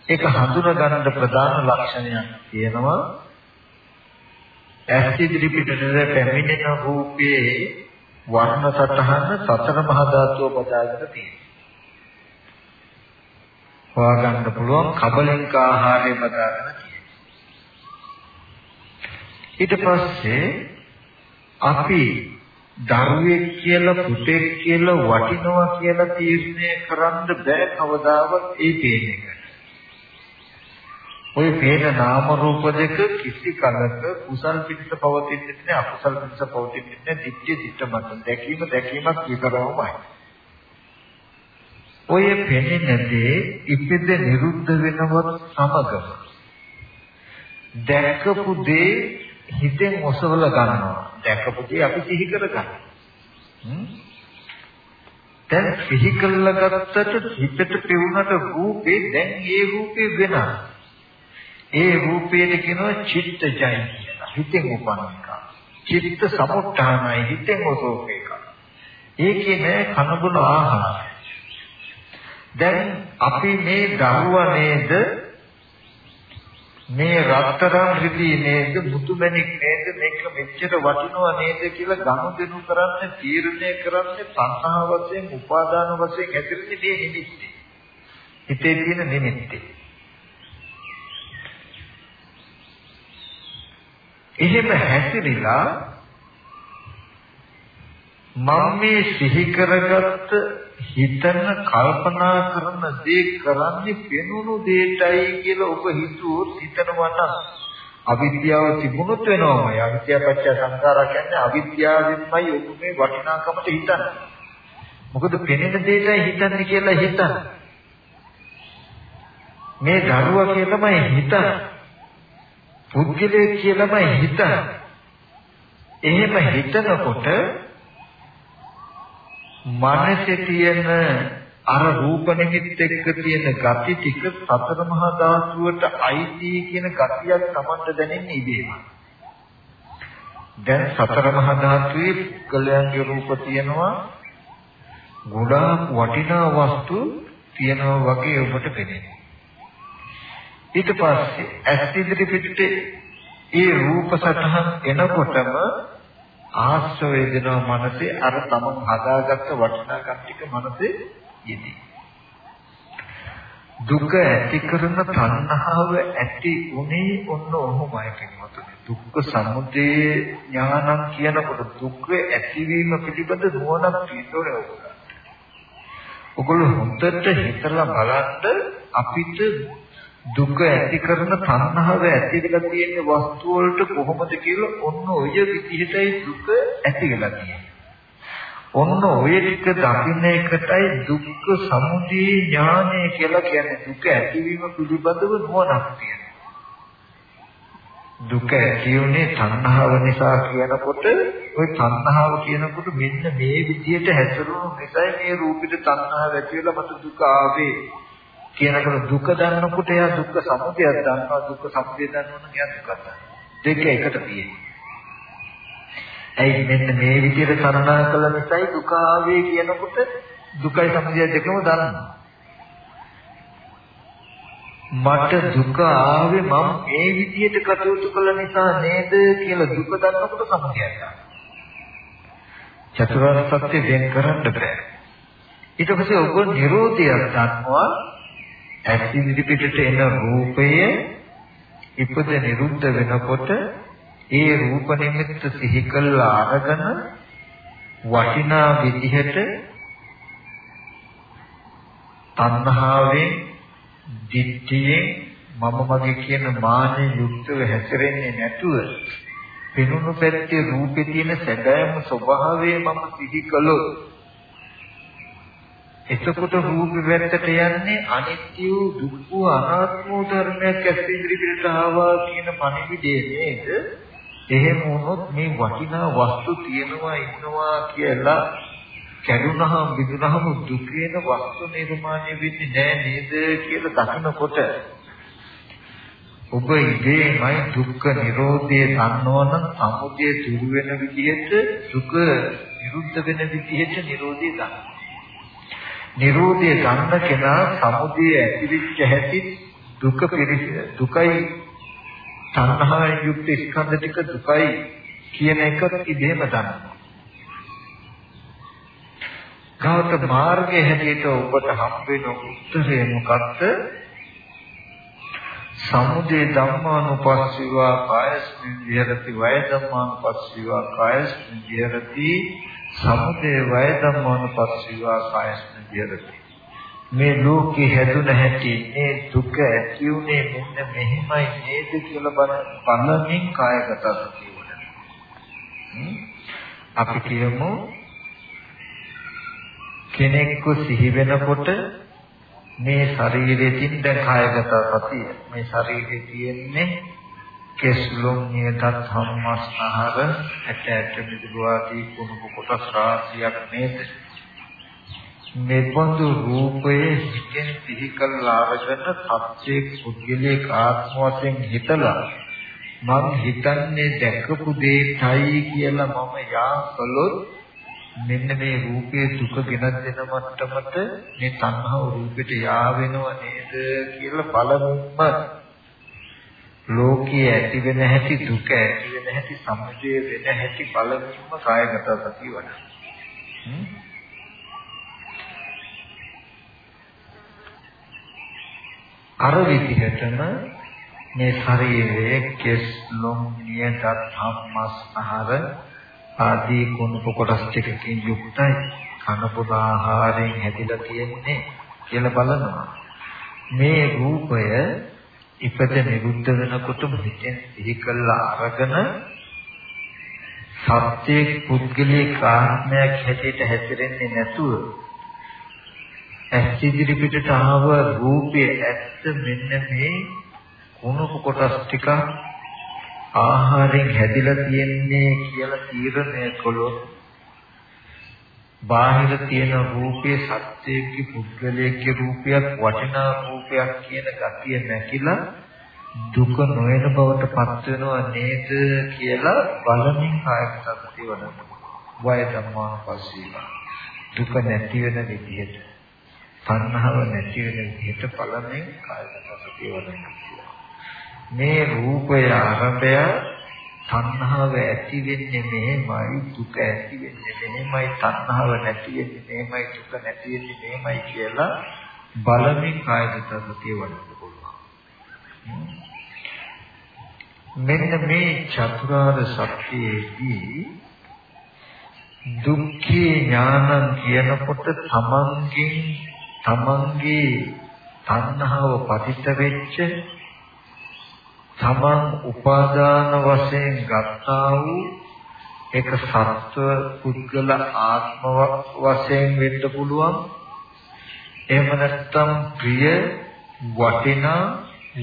ඒක හඳුනා ගන්න ප්‍රධාන ලක්ෂණයක් තියෙනවා ඇස් ඉදිරි පිටට පැමිණෙන රූපයේ වර්ණ සතහන සතර මහා ධාතුව බදාගෙන තියෙනවා. හොයාගන්න පුළුවන් කබලින්ක ආහාරය බදාගෙන තියෙනවා. ඊට පස්සේ අපි දරුවෙක් කියලා පුතෙක් කියලා වටිනවා කියලා තීරණය කරන්න බෑ කවදාවත් ඒ පේන එක. ওই පේන නාම රූප දෙක කිසි කලක කුසල් පිටස පවතින්නේ නැහැ අකුසල් පිටස පවතින්නේ නැහැ දිට්ඨි දිට්ඨ මත දැකීම දැකීමක් විතරමයි. ඔය පෙනෙන දේ ඉපිද නිරුද්ධ වෙනවත් සමගම දැකපු දේ හිතෙන් ඔසවල ගන්නවා. දැකපු දේ අපි සිහි කර ගන්නවා. දැන් සිහි කළා ගත්තට හිතට පෙවුනට රූපේ දැන් ඒ රූපේ වෙනවා. ඒ රූපයට කියනවා චිත්තජයි කියලා. හිතෙන් උපන්න එක. චිත්ත සමුත්ථානයි හිතෙන් උසෝක එක. ඒකේ නෑ කනබුන ආහාර. දැන් අපි මේ දරුවා නේද මේ රත්තරන් රිදී නේද මුතුමැණික් නේද මේක මෙච්චර වටිනවා නේද කියලා ගනුදෙනු කරන්නේ තීරණය කරන්නේ සංහා වශයෙන් උපාදාන වශයෙන් ඇතිරෙන්නේ මේ නිමිත්තේ. හිතේ තියෙන නිමිත්තේ. එහෙම හැසිරීලා මම මේ සිහි කරගත්ත හිතන කල්පනා කරන දේ කරන්නේ පෙනුණු දෙයටයි කියලා ඔබ හිතුවොත් හිතනවා නම් අවිද්‍යාව තිබුණොත් වෙනවමයි. අවිද්‍යාව පත්‍ය සංඛාරා කියන්නේ අවිද්‍යාවෙන්මයි ඔබ මේ වටිනාකමට හිතන්නේ. මොකද පෙනෙන දෙයටයි හිතන්නේ කියලා හිතන මේ දරුවා කියලාමයි හිතන්නේ. පුද්ගලයෙක් කියලාමයි හිතන්නේ. එහෙම හිතනකොට මනසේ තියෙන අර රූප නිමිත් එක්ක තියෙන gati ටික සතර මහා ධාතුවට අයිති කියන gatiයක් Tamanට දැනෙන්නේ ඉබේම. දැන් සතර මහා ධාතුවේ පුද්ගලයන්ගේ රූප තියෙනවා ගොඩාක් වටිනා වස්තු තියෙනවා වගේ ඔබට පෙනෙනවා. ඊට පස්සේ ඇස් ඉදිරි පිටේ ඒ රූප සටහන් එනකොටම ආශ්‍රය වේදනා මනසේ අර තමන් හදාගත්ත වටිනාකම් ටික මනසේ යෙදී. දුක ඇති කරන තණ්හාව ඇති උනේ ඔන්න ඔහොමයි කියනතුනේ. දුක්ඛ සමුදය ඥානං කියනකොට දුක් ඇතිවීම පිළිබඳ නුවණක් තියෙනවනේ ඔයගොල්ලෝ. ඔගොල්ලෝ හොඳට හිතලා බලන්න අපිට දුක ඇති කරන තණ්හාව ඇති වෙලා තියෙන වස්තු වලට කොහොමද කියලා ඔන්න ඔය විදිහටයි දුක ඇති වෙලා තියෙන්නේ. ඔන්න ඔය ටික දකින්න එකටයි දුක්ඛ සමුදය ඥානය කියලා කියන්නේ දුක ඇතිවීම පිළිබඳව නුවණක් තියෙනවා. දුක ඇතිුනේ තණ්හාව නිසා කියනකොට ওই තණ්හාව කියනකොට මෙන්න මේ විදිහට හැසිරුණු නිසා මේ රූපෙට තණ්හාව ඇති වෙලා මට දුක ආවේ කියනකොට දුක දන්නකොට එයා දුක්ඛ සමුදයක් දන්නවා දුක්ඛ සමුදය දන්නවනම් එයා දුකක් දන්නවා. දෙක එකට තියෙනවා. ඇයි මෙන්න මේ විදිහට සරණා කළ නිසායි දුක ආවේ කියනකොට දුකයි සමුදය දෙකම දන්නවා මට දුක ආවේ මම මේ විදිහට කටයුතු කළ නිසා නේද කියලා දුක දන්නකොට සමුදයක් චතුරාර්ය සත්‍ය දෙන් කරන්න බෑ. ඊට පස්සේ ඔබ නිරෝධයක් දන්නවා. ඇස් ඉදිරි පිටට එන රූපය ඉපද නිරුද්ධ වෙනකොට ඒ රූප නිමිත්ත සිහි කළා අරගෙන වටිනා විදිහට තණ්හාවෙන් දිට්ඨියෙන් මම මගේ කියන මානෙ යුක්තව හැසිරෙන්නේ නැතුව පෙනුණු පැත්තේ රූපේ තියෙන සැබෑම ස්වභාවය මම සිහි කළොත් එතකොට රූපේ පැත්තට යන්නේ අනිත්‍ය වූ දුක් වූ අනාත්ම වූ ධර්මයක් ඇස් ඉදිරියට ආවා කියන පණිවිඩය නේද? එහෙම වුණොත් මේ වටිනා වස්තු තියෙනවා ඉන්නවා කියලා කැඩුනහම බිඳුනහම දුක වෙන වස්තු නිර්මාණය වෙන්නේ නැහැ නේද කියලා දකිනකොට ඔබ ඉදීමයි දුක්ඛ නිරෝධය දන්නවනම් සමුදය දුරු වෙන විදිහට දුක නිරුද්ධ වෙන විදිහට නිරෝධය දන්න. නිරෝධය දන්න කෙනා සමුදය ඇතිවෙච්ච හැටි දුක පිරිස දුකයි තණ්හාවෙන් යුක්ත ස්කන්ධ ටික දුකයි කියන එක ඉදීම දන්නවා. ගාවට මාර්ගයේ හැටියට ඔබට හම්බ වෙන උත්තරය මොකක්ද? සමුදේ ධම්මානුපස්සීවා කායස්මින් විහෙරති වය ධම්මානුපස්සීවා කායස්මින් විහෙරති සමුදේ වය ධම්මානුපස්සීවා කායස්මින් විහෙරති මේ ලෝකේ හැදුන හැටි මේ දුක ඇති උනේ මෙන්න මෙහිමයි නේද කියලා බලමින් කායගත සතිය වඩන අපි කියමු කෙනෙක්ව සිහි වෙනකොට මේ ශරීරයෙන් දැන් කායගත සතිය. මේ ශරීරයේ තියෙන්නේ කෙස්ලොම් නියතත් හම්මස්නහර ඇට ඇට මිදුළු ආදී කුණු කොටස් රාශියක් නේද? මෙබඳු රූපයේ හිතෙන් සිහි කළා අරගෙන සත්‍යයේ පුද්ගලික ආත්ම වශයෙන් හිතලා මම හිතන්නේ දැකපු දෙයයි කියලා මම යා කළොත් මෙන්න මේ රූපයේ දුක ගෙනත් දෙන මට්ටමට මේ තණ්හාව රූපෙට යා වෙනව නේද කියලා බලමුම. ලෝකයේ ඇති වෙන හැටි දුක ඇති වෙන හැටි සමුදය වෙන හැටි බලමුම කායගත සතිය වඩා අර විදිහටම මේ ශරීරයේ කෙස් ලොම් නියතත් හම්මස් අහර ආදී කුණප කොටස් ටිකකින් යුක්තයි. කනපුද ආහාරයෙන් හැදිලා තියෙන්නේ කියලා බලනවා. මේ රූපය ඉපද නිරුද්ධ වෙනකොටම හිතෙන් සිහි කළා අරගෙන සත්‍යයේ පුද්ගලික ආත්මයක් හැටියට හැසිරෙන්නේ නැතුව ඇස් ඉදිරි පිටට ආව රූපයේ ඇත්ත මෙන්න මේ කුණප කොටස් ටිකක් ආහාරයෙන් හැදිලා තියෙන්නේ කියලා තීරණය කළොත් බාහිර තියෙන රූපයේ සත්‍යයේ පුද්ගලයේ රූපයක් වටිනා රූපයක් කියන ගතිය නැකිලා දුක නොවන බවට පත් වෙනව නේද කියලා බලමින් කායක සත්‍ය වඩන වය ධම්මානුපස්සීවා දුක නැති වෙන විදිහට. තණ්හාව නැති වෙන විදිහට බලමින් කායක සත්‍ය වඩන මේ රූපය ආරම්භය තණ්හාව ඇති වෙන්නේ මෙහෙමයි දුක ඇති වෙන්නේ මෙහෙමයි තණ්හාව නැති වෙන්නේ මෙහෙමයි දුක නැති වෙන්නේ මෙහෙමයි කියලා බලමින් කායගත සතිය වඩන්න පුළුවන්. මෙන්න මේ චතුරාර්ය සත්‍යයේදී දුක්ඛේ ඥානං කියනකොට තමන්ගෙන් තමන්ගේ තණ්හාව පතිත වෙච්ච තමන් උපාදාන වශයෙන් ගත්තා වූ එක සත්ව පුද්ගල ආත්ම වශයෙන් වෙන්න පුළුවන්. එහෙම නැත්නම් ප්‍රිය වටිනා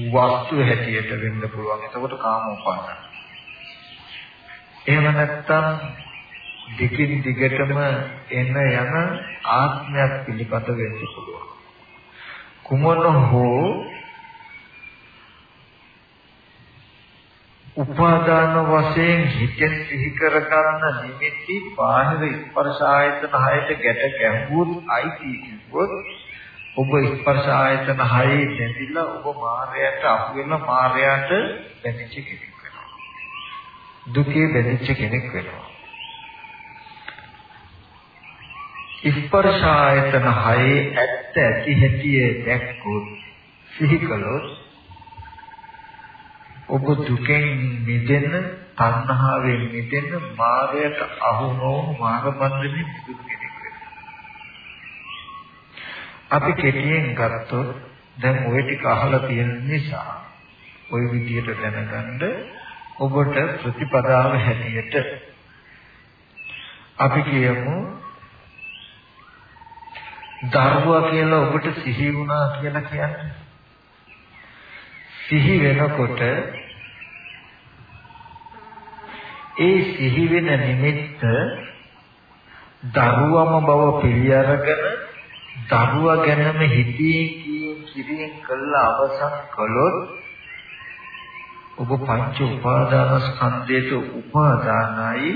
වස්තු හැටියට වෙන්න පුළුවන්. එතකොට කාම උපාදාන. එහෙම නැත්නම් දිගින් දිගටම එන යන ආත්මයක් පිළිපද වෙන්න පුළුවන්. කුමන හෝ උපාදාන වශයෙන් හිතෙන් සිහි කරගන්න නිමිති බාහිර ස්පර්ශ ආයතන හයට ගැට ගැහුවොත් අයිති කිව්වොත් ඔබ ස්පර්ශ ආයතන හයේ දැඳිලා ඔබ මායයට අහු වෙන මායයට බැඳිච්ච කෙනෙක් වෙනවා. දුකේ බැඳිච්ච කෙනෙක් වෙනවා. ස්පර්ශ ආයතන හයේ ඇත්ත ඇති හැටි දැක්කොත් සිහි කළොත් ඔබ දුකෙන් මිදෙන්න තණ්හාවෙන් මිදෙන්න මායයට අහු නොවුණු මාර්ගබන්ධනේ මිදුණු කෙනෙක් වෙනවා. අපි කෙටියෙන් ගත්තොත් දැන් ওই ටික අහලා තියෙන නිසා ওই විදියට දැනගන්න ඔබට ප්‍රතිපදාව හැටියට අපි කියමු දරුවා කියලා ඔබට සිහි වුණා කියලා කියන්නේ සිහි වෙනකොට ඒ සිහි වෙන නිමිත්ත දරුවම බව පිළි අරගෙන දරුවා ගැනම හිතේ කිරියෙන් කළා අවසන් කළොත් ඔබ පංච උපාදානස්කන්ධයට උපාදානයි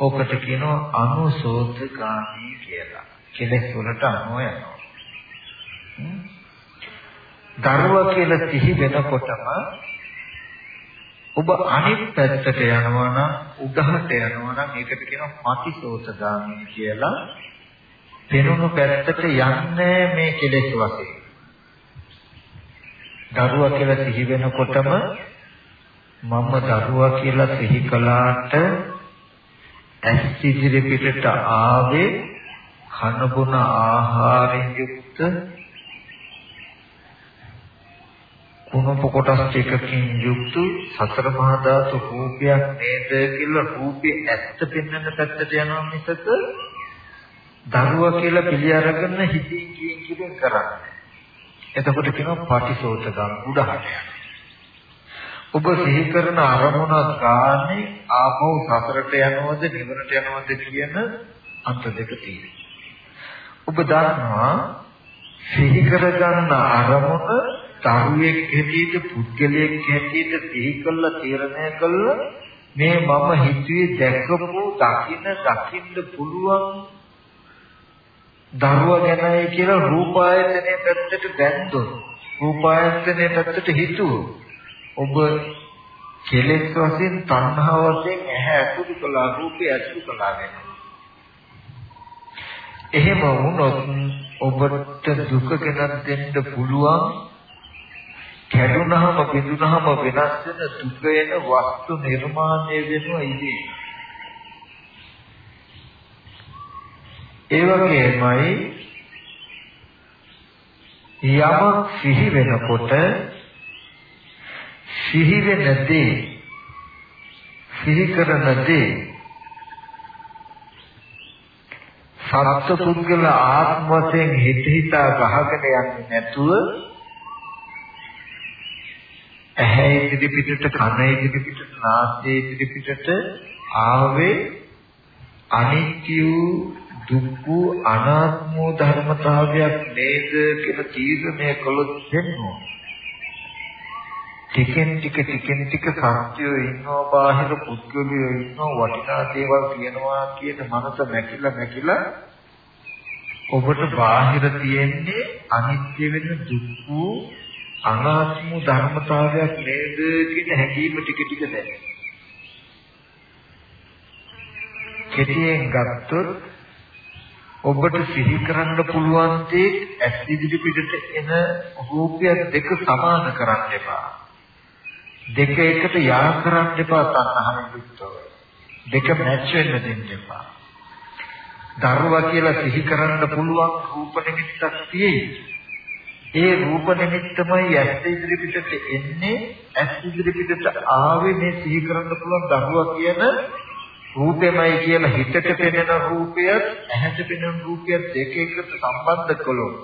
ඔකට කියනවා අනුසෝතගාමී කියලා. කෙලෙස් වලට අනුව යනවා. දරුවා කියලා සිහි වෙනකොටම ඔබ අනිත් පැත්තට යනවා නම් උඩහට යනවා නම් ඒකට කියනවා පටිසෝතගාමී කියලා. පෙනුණු පැත්තට යන්නේ මේ කෙලෙස් වශයෙන්. දරුවා කියලා සිහි වෙනකොටම මම දරුවා කියලා සිහි කළාට ඇස් ඉදිරි පිටට ආවේ කන බොන ආහාරයෙන් යුක්ත කුණප කොටස් ටිකකින් යුක්ත සතර මහා ධාතු රූපයක් නේද කියලා රූපේ ඇත්ත පෙන්වන පැත්තට යනවා මිසක දරුවා කියලා පිළි අරගෙන හිතින් කියින් කියින් කරන්නේ. එතකොට කියනවා පාටිසෝතගම් උඩහට යනවා. ඔබ සිහි කරන අරමුණ ගානේ ආපහු සතරට යනවද නිවරට යනවද කියන අන්ත දෙක තියෙනවා. ඔබ දන්නවා සිහි කරගන්න අරමුණ තරුවෙක් හැටියට පුද්ගලයෙක් හැටියට සිහි කළා තීරණය කළා මේ මම හිතුවේ දැකපු දකින්න දකින්න පුළුවන් දරුවා ගැනයි කියලා රූපායතනයේ පැත්තට දැන්දොත් රූපායතනයේ පැත්තට හිතුවොත් ඔබ කෙලෙස් වශයෙන් තණ්හා වශයෙන් ඇහැ අසුරු කළා රූපේ අසුරු කළා වෙනවා. එහෙම වුණොත් ඔබට දුක ගෙනත් දෙන්න පුළුවන් කැඩුනහම බිඳුනහම වෙනස් වෙන දුක එන වස්තු නිර්මාණය වෙනවා ඉතින්. ඒ වගේමයි යමක් සිහි වෙනකොට සිහි වෙන දේ සිහි කරන දේ සත්පුද්ගල ආත්ම වශයෙන් හිත හිතා ගහගෙන යන්නේ නැතුව ඇහැ ඉදිරි පිටට කන ඉදිරි පිටට නාසය ඉදිරි පිටට ආවේ අනිත්‍ය දුක්ඛ අනාත්ම ධර්මතාවයක් නේද කියලා තීරණය කළොත් වෙනවා ටිකෙන් ටික ටිකෙන් ටික සත්‍යෝ ඉන්නවා බාහිර පුද්ගලයෝ ඉන්නවා වටිනා දේවල් කියනවා කියන මනස නැකිලා නැකිලා ඔබට බාහිර තියෙන්නේ අනිත්‍ය වෙන දුක්ඛ අනාත්ම ධර්මතාවයක් නේද කියන හැඟීම ටික ටික දැනෙන. කෙටියෙන් ගත්තොත් ඔබට සිහි කරන්න පුළුවන් දේ ඇස් ඉදිරි පිටට එන රූපය දෙක සමාන කරන්න එපා. දෙක එකට යා කරන්න එපා තණ්හාවෙන් යුක්තව. දෙක මැච් වෙන්න දෙන්න එපා. දරුවා කියලා සිහි කරන්න පුළුවන් රූප නිමිත්තක් තියෙයි. ඒ රූප නිමිත්තමයි ඇස් ඉදිරි පිටට එන්නේ ඇස් ඉදිරි පිටට ආවේ මේ සිහි කරන්න පුළුවන් දරුවා කියන රූපෙමයි කියලා හිතට පෙනෙන රූපයත් ඇහැට පෙනෙන රූපයත් දෙක එකට සම්බන්ධ කළොත්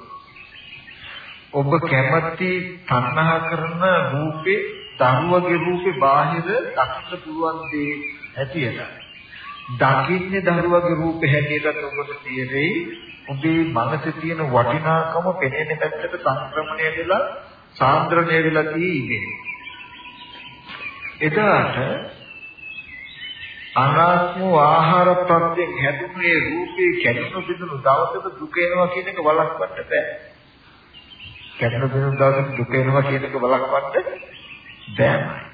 ඔබ කැමති තණ්හා කරන රූපේ දරුවගේ රූපේ බාහිර දක්ෂ පුළුවන් දේ හැටියට. දකින්නේ දරුවගේ රූපේ හැටියට ඔබට තේරෙයි. ඔබේ මනසේ තියෙන වටිනාකම පෙනෙන පැත්තට සංක්‍රමණය වෙලා සාන්ද්‍රණය වෙලා තියෙන්නේ. එදාට අනාත්ම ආහාර ප්‍රත්‍යයෙන් හැදුනේ රූපේ කැඩුණු බිඳුණු දවසක දුක එනවා කියන එක වළක්වන්න බෑ. කැඩුණු බිඳුණු දවසක දුක එනවා කියන එක වළක්වන්න බෑමයි.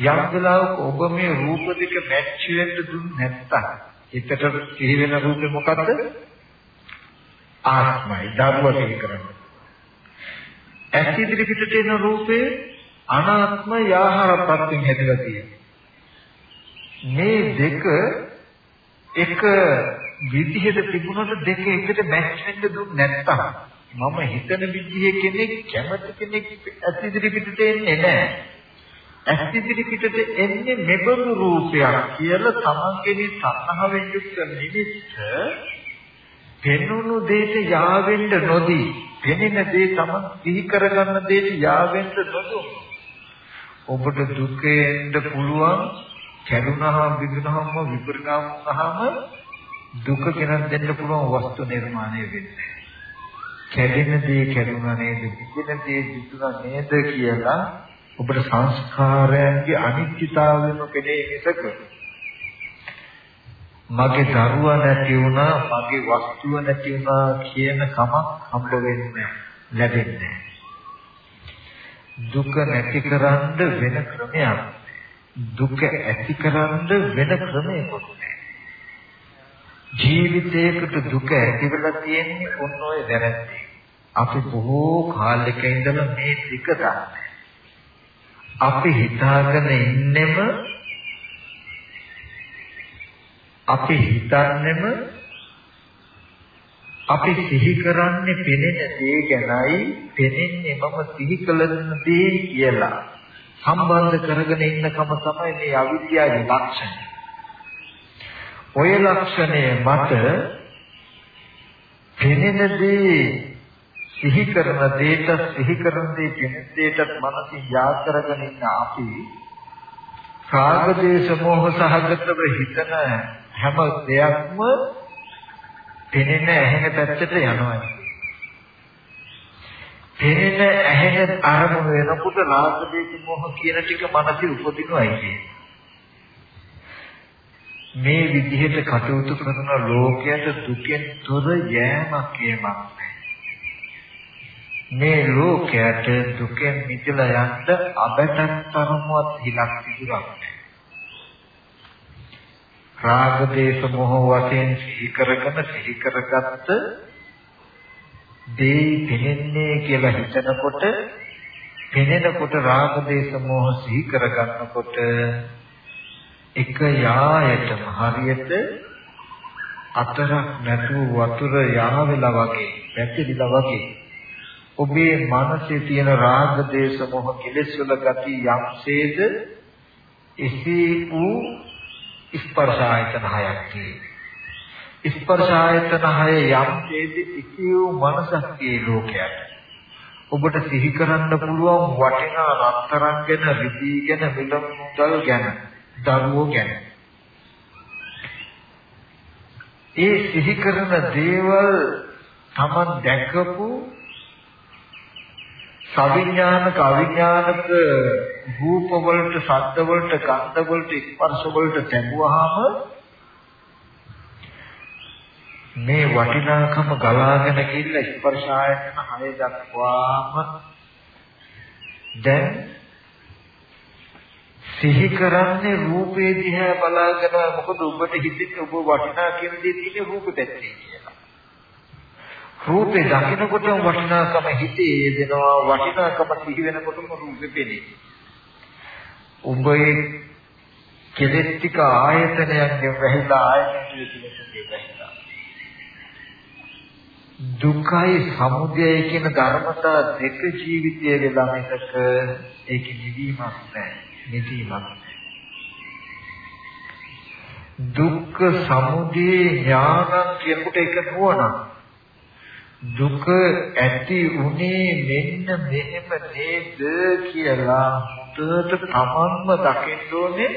යම් වෙලාවක ඔබ මේ රූප දෙක මැච් වෙන්න දුන්නේ නැත්තම් හිතට සිහි වෙන රූපේ මොකද්ද? ආත්මයි ධර්ම සිහි කරන්නේ. ඇස් ඉදිරි පිටට එන රූපේ අනාත්ම යහරපත්ෙන් හැදලා තියෙනවා. මේ දෙක එක විදිහට තිබුණොත් දෙක එකට මැච් වෙන්න දුන්නේ නැත්තම් මම හිතන විදිහේ කෙනෙක් කැමති කෙනෙක් ඇස් ඉදිරි පිටට එන්නේ නැහැ. ඇස් ඉදිරි පිටට එන්නේ මෙබඳු රූපයක් කියලා තමන්ගේ සත්‍හවෙන් යුක්ත නිමිත්ත පෙනුණු දෙයට යාවෙන්න නොදී පෙනෙන දේ තමන් සිහි කරගන්න දෙයට යාවෙන්න නොදො ඔබට දුකෙන්ද පුළුවන් කැඩුනහම බිඳුනහම විපරිණාම වුනහම දුක ගෙනත් දෙන්න පුළුවන් වස්තු නිර්මාණය වෙන්නේ. කැඩෙන දේ කැඩුනා නේද? විදින දේ විදුනා නේද කියලා ඔබට සංස්කාරයන්ගේ අනිත්‍යතාවයම පෙනේ මිසක මගේ දරුවා නැති වුණා, මගේ වස්තුව නැති වුණා කියන කමක් හම්බ වෙන්නේ ලැබෙන්නේ දුක නැතිකරන්න වෙන ක්‍රමයක්. දුක ඇතිකරන්න වෙන ක්‍රමයක්වත් ජීවිතයකට දුක ඇති වෙලා තියෙන්නේ ඔන්න ඔය දැනත්තේ. අපි බොහෝ කාලයක ඉඳලා මේ ටික දන්නේ. අපි හිතාගෙන ඉන්නෙම අපි හිතන්නෙම අපි සිහි කරන්නේ පෙනෙන දේ ගැනයි පෙනෙන්නේ මම සිහි කළ දේ කියලා සම්බන්ධ කරගෙන ඉන්නකම තමයි මේ අවිද්‍යාවේ ලක්ෂණය. ඔය ලක්ෂණය මත පෙනෙන දේ සිහි කරන දේට සිහි කරන දේ පෙනෙන දේටත් මනසින් යා කරගෙන ඉන්න අපි රාග දේශ මොහ සහගතව හිතන හැම දෙයක්ම පෙනෙන ඇහෙන පැත්තට යනවා. පෙනෙන ඇහෙන අරමුණ වෙනකොට රාග දේශ මොහ කියන ටික මනසේ උපදිනවයි කියන්නේ. මේ විදිහට කටයුතු කරන ලෝකයට දුකෙන් තොර යෑමක් කියමක් මේ ලෝකයට දුකෙන් මිදලා යන්න අබටක් තරමවත් හිලක් තිබුණා රාග දේශ මොහ වශයෙන් සිහි කරගෙන සිහි කරගත්ත දේ පෙනෙන්නේ කියලා හිතනකොට පෙනෙනකොට රාග දේශ මොහ සිහි කරගන්නකොට එක යායටම හරියට අතරක් නැතුව වතුර යාවෙලා වගේ පැතිරිලා වගේ ඔබේ මනසේ තියෙන රාග දේශ මොහ කෙලෙස් වල ගති යම්සේද එසේ වූ ස්පර්ශ ආයතන හයක් තියෙනවා ස්පර්ශ ආයතන හය යම්සේද එසේ වූ මනසක් tie ලෝකයට. ඔබට සිහි කරන්න පුළුවන් වටිනා රත්තරන් ගැන රිදී ගැන මිල මුදල් ගැන දරුවෝ ගැන. ඒ සිහි කරන දේවල් Taman දැකපු සවිඥානික අවිඥානික රූප වලට ශබ්ද වලට ගන්ධ වලට ස්පර්ශ වලට තැඹුවාම මේ වටිනාකම ගලාගෙන ගිහිල්ලා ස්පර්ශ ආයතන 6 දක්වාම දැන් සිහි කරන්නේ රූපේ දිහා බලාගෙන මොකද ඔබට හිතෙන්නේ ඔබ වටිනා කියන දේ තියෙන්නේ රූප පැත්තේ කියලා. රූපේ දකින්නකොටම වටිනාකම හිතේ දෙනවා වටිනාකම සිහි වෙනකොටම රූපේ පෙනේ. ඔබේ කෙලෙස් ටික ආයතනයන්ගෙන් වැහිලා ආයතනයේ තියෙන වැහිලා. දුකයි සමුදයයි කියන ධර්මතා දෙක ජීවිතයේ වෙලා මිසක ඒක නිවීමක් නැහැ. නිදීමක් දුක්ඛ සමුදය ඥාන කියනකොට ඒක නුවණ දුක ඇති උනේ මෙන්න මෙහෙම නේද කියලා හොඳට තමන්ම දකින්න ඕනේ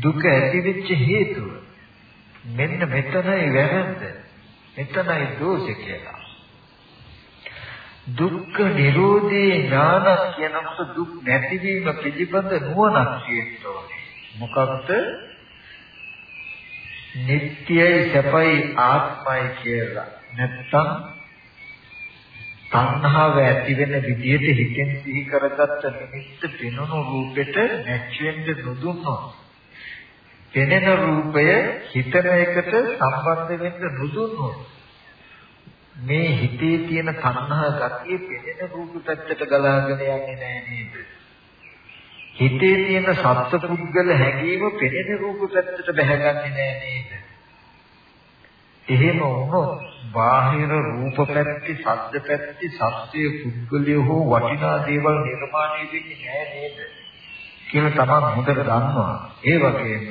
දුක ඇති වෙච්ච හේතුව මෙන්න මෙතනයි වැරද්ද මෙතනයි දෝෂය කියලා දුක්ඛ නිරෝධේ ඥාන කියනකොට දුක් නැතිවීම පිළිබඳ නුවණක් තියෙනවා. මොකක්ද? නිට්ටයයි සැපයි ආත්මයි කියලා. නැත්තම් තණ්හාව ඇති වෙන විදිහට හිතෙන් සිහි කරගත්ත නිමිත්ත පෙනුණු රූපෙට නැච් වෙන්න නොදුන්නොත් පෙනෙන රූපය හිතන එකට සම්බන්ධ වෙන්න නොදුන්නොත් මේ හිතේ තියෙන තණ්හා ගතිය පෙනෙන රූප පැත්තට ගලාගෙන යන්නේ නැහැ නේද? හිතේ තියෙන සත්පුද්ගල හැඟීම පෙනෙන රූප පැත්තට බැහැගන්නේ නෑ නේද? එහෙම වුණොත් බාහිර රූප පැත්තේ, ශබ්ද පැත්තේ, සත්‍ය පුද්ගලය හෝ වටිනා දේවල් නිර්මාණය වෙන්නේ නෑ නේද? කියලා තමයි හොඳට දන්නවා. ඒ වගේම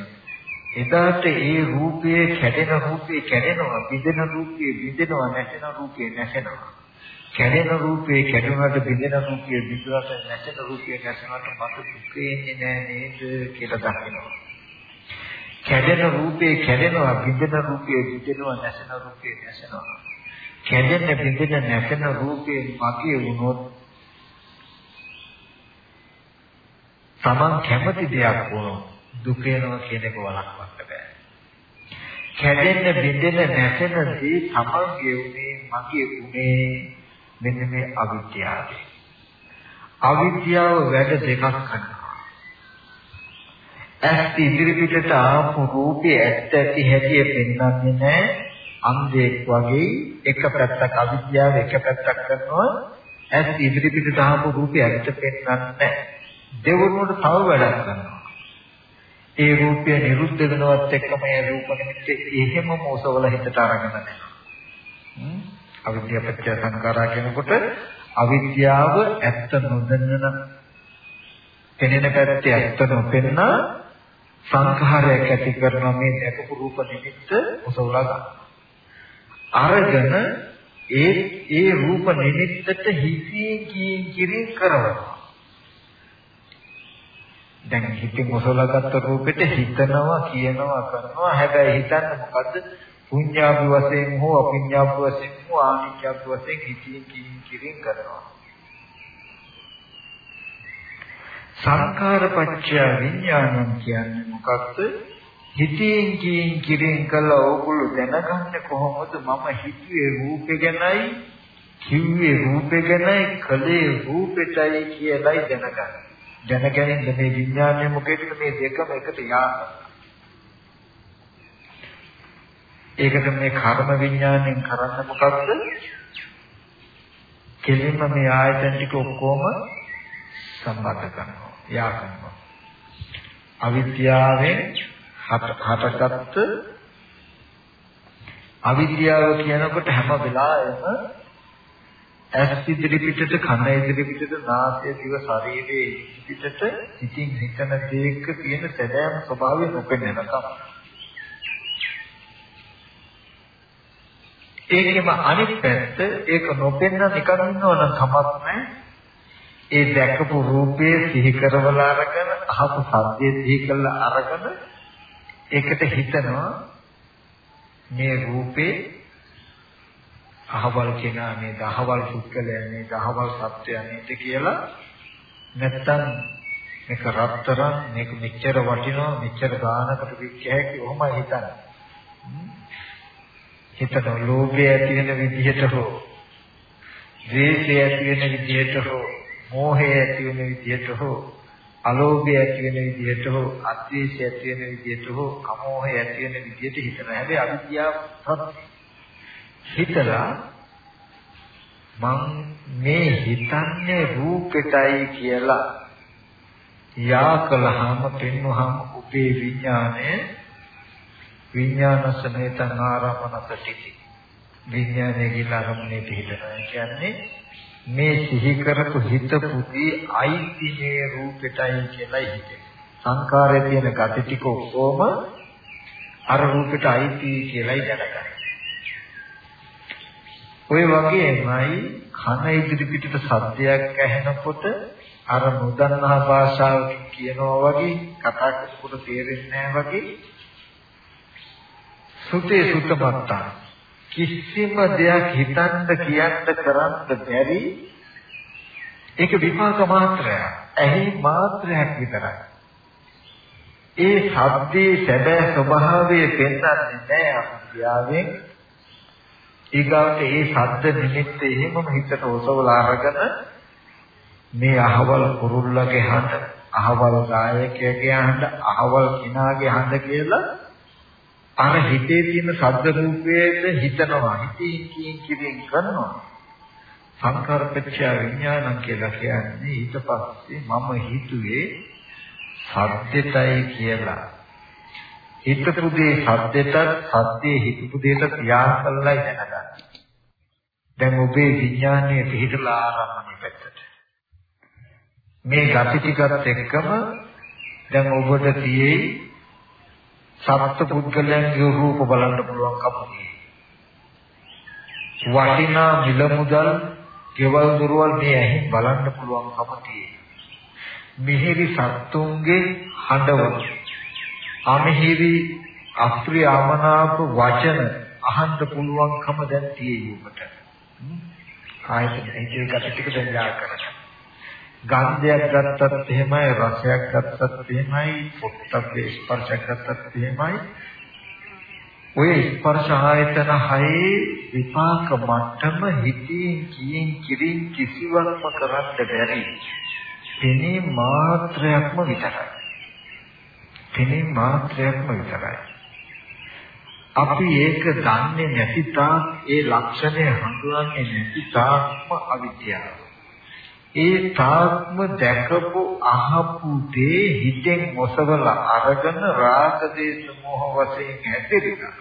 එදාට ඒ රූපයේ කැඩෙන රූපේ කැඩෙනවා, බිඳෙන රූපේ බිඳෙනවා, නැසෙන රූපේ නැසෙනවා. කැඩෙන රූපේ කැඩුනට බිඳෙන රූපේ බිඳුනට නැසෙන රූපේ නැසෙනවට මට දුක එන්නේ නැහැ නේද කියලා දකිනවා. කැඩෙන රූපේ කැඩෙනවා බිඳෙන රූපේ බිඳෙනවා නැසෙන රූපේ නැසෙනවා. කැඩෙන බිඳෙන නැසෙන රූපේ මගේ වුණොත් Taman කැමති දෙයක් වුණොත් දුක වෙනවා කියන එක වළක්වන්න බෑ. කැඩෙන්න බිඳෙන්න නැසෙන දේ තමන්ගේ උනේ මගේ උනේ මෙන්න මේ අවිද්‍යාවයි. අවිද්‍යාව වැඩ දෙකක් කරනවා. ඇස් ඉදිරි පිටට ආපු රූපේ ඇත්ත ඇති හැටි පෙන්වන්නේ නැහැ. අන්ධෙක් වගේ එක පැත්තක් අවිද්‍යාව එක පැත්තක් කරනවා. ඇස් ඉදිරි පිටට ආපු රූපේ ඇත්ත පෙන්වන්නේ නැහැ. දෙවනුවට තව වැඩක් කරනවා. ඒ රූපය නිරුද්ධ වෙනවත් එක්කම ඒ රූප නිමිත්ත එහෙමම ඔසවල හිතට අරගෙන යනවා. අවිද්‍යාව පත්‍ය සංඛාරා කියනකොට අවිද්‍යාව ඇත්ත නොදන්නන පෙනෙන පැත්තේ ඇත්ත නොපෙන්න සංඛාරයක් ඇති කරන මේ දැකපු රූප නිමිත්ත ඔසවලා ගන්න. අරගෙන ඒ ඒ රූප නිමිත්තට හිතේ කියින් කිරින් කරනවා. දැන් හිතින් ඔසවලාගත්ත රූපෙට හිතනවා කියනවා කරනවා හැබැයි හිතන්නේ මොකද්ද පුඤ්ඤාභි වශයෙන් හෝ අපුඤ්ඤාභි වශයෙන් හෝ ආනිච්ඡාභි වශයෙන් හිතින් කියින් කිරින් කරනවා. සංඛාරපච්චය විඥානං කියන්නේ මොකක්ද? හිතින් කියින් කිරින් කළා ඕගොල්ලෝ දැනගන්නේ කොහොමද මම හිතුවේ රූපේ ගැනයි කිව්වේ රූපේ ගැනයි කලේ රූපෙටයි කියලායි දැනගන්නේ. දැනගැනින්න මේ විඥානය මොකේද මේ දෙකම එකට යාම. ඒකට මේ කර්ම විඥාණයෙන් කරන්න මොකක්ද? කෙලින්ම මේ ආයතන ටික ඔක්කොම සම්බන්ධ කරනවා. යා කරනවා. අවිද්‍යාවෙන් හටගත්ත අවිද්‍යාව කියනකොට හැම වෙලාවෙම ඇස් ඉදිරි පිටට කන ඉදිරි පිටට නාසය දිව ශරීරයේ පිටට ඉතින් හිතන දේක තියෙන සැබෑම ස්වභාවය නොපෙනෙනකම් ඒකෙම අනිත් පැත්ත ඒක නොපෙන්න නිකන් ඉන්නවනම් කමක් නැහැ. ඒ දැකපු රූපයේ සිහි කරවලා අරගෙන අහපු සද්දේ සිහි කරලා අරගෙන ඒකට හිතනවා මේ රූපේ අහවල් කෙනා මේ දහවල් පුද්ගලයා මේ දහවල් සත්‍යය නේද කියලා නැත්තම් මේක රත්තරන් මේක මෙච්චර වටිනවා මෙච්චර ගානකට වික්ක හැකි ඔහොමයි හිතන්නේ. හිතට ලෝභය ඇති වෙන විදිහට හෝ ද්වේෂය ඇති වෙන විදිහට හෝ මෝහය ඇති වෙන විදිහට හෝ අලෝභය ඇති වෙන විදිහට හෝ අද්වේෂය ඇති වෙන විදිහට හෝ අමෝහය ඇති වෙන විදිහට හිතන. හැබැයි අවිද්‍යාව හිතලා මං මේ හිතන්නේ රූපෙටයි කියලා යා කළාම පෙන්වහම උපේ විඥානයේ විඥානසමේතං ආරමණසටිති විඥානයේ කියලා අරමුණේ පිහිටනවා කියන්නේ මේ සිහි කරපු හිත පුදී අයිතිනේ රූපෙටයි කියලා හිතේ. සංකාරයේ තියෙන gati ටික ඔක්කොම අර රූපෙට අයිති කියලායි දැනගන්නේ ඔය වගේමයි කන ඉදිරි පිටට සද්දයක් ඇහෙනකොට අර නොදන්නා භාෂාවකින් කියනවා වගේ කතා කරනකොට තේරෙන්නේ නැහැ වගේ සුතේ සුතමත්තා. කිසිම දෙයක් හිතන්න කියන්න කරන්න බැරි ඒක විපාක මාත්‍රයක්. ඇහි මාත්‍රයක් විතරයි. ඒ ශබ්දයේ සැබෑ ස්වභාවය පෙන්වන්නේ නැහැ අපියාවෙන්. ඊගාවට ඒ ශබ්ද නිමිත්ත එහෙමම හිතට ඔසවලා අරගෙන මේ අහවල් කුරුල්ලගේ හඬ, අහවල් ගායකයාගේ හඬ, අහවල් කිනාගේ හඬ කියලා අර හිතේ තියෙන ශබ්ද රූපයේද හිතනවා හිතින් කියින් කියින් කරනවා සංකාරපච්චය විඥානං කියලා කියන්නේ ඊට පස්සේ මම හිතුවේ සද්දෙටයි කියලා හිතපු දේ සද්දෙටත් සද්දේ හිතපු දෙයට ක්‍රියා කළයි දැනගන්න. දැන් ඔබේ විඥානයේ පිහිටලා ආරම්භණය පැත්තට. මේ gati ටිකත් එක්කම දැන් ඔබට තියෙයි සත්ත්ව පුද්ගලයන්ගේ රූප බලන්න පුළුවන් කපුනේ. වටිනා මිල මුදල්, කෙවල් දොරවල් මේ ඇහින් බලන්න පුළුවන් කපතියි. මිහිරි සත්තුන්ගේ හඬවල අමිහිරි අප්‍රිය ආමනාප වචන අහන්න පුළුවන්කම දැන් තියෙයි ඔබට. ආයතන ඒක ටික දැන් යා කරගන්න. ගන්ධයක් ගත්තත් එහෙමයි රසයක් ගත්තත් එහෙමයි පොට්ටබ්බේ ස්පර්ශයක් ගත්තත් එහෙමයි ඔය ස්පර්ශ ආයතන හයේ විපාක මට්ටම හිතින් කියින් කිරින් කිසිවක්ම කරන්න බැරි. තෙනේ මාත්‍රයක්ම විතරයි. තෙනේ මාත්‍රයක්ම විතරයි. අපි ඒක දන්නේ නැති තාක් ඒ ලක්ෂණය හඳුනන්නේ නැති තාක්ම අවිද්‍යාව. ඒ තාක්ම දැකපු අහපු දේ හිතෙන් ඔසවල අරගෙන රාග දේශ මොහ වශයෙන් හැදෙරිලා.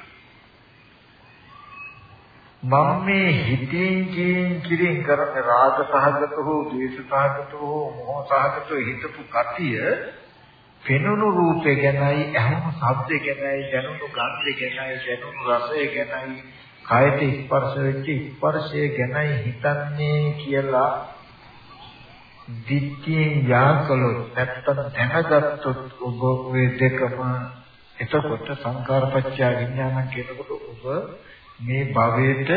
මම මේ හිතෙන් කියින් කිරින් කරන රාග සහගත හෝ ද්වේෂ සහගත හෝ මොහ සහගත හිතපු කතිය පෙනුණු රූපේ ගැනයි ඇහුණු ශබ්දේ ගැනයි දැනුණු ගන්ධේ ගැනයි දැනුණු රසය ගැනයි කායට ස්පර්ශ වෙච්ච ස්පර්ශය ගැනයි හිතන්නේ කියලා දිට්ඨියෙන් යාකලොත් නැත්තම් දැනගත්තොත් ඔබ ඔය දෙකම එතකොට සංකාරපච්චය විඥානං කියනකොට ඔබ මේ භවයට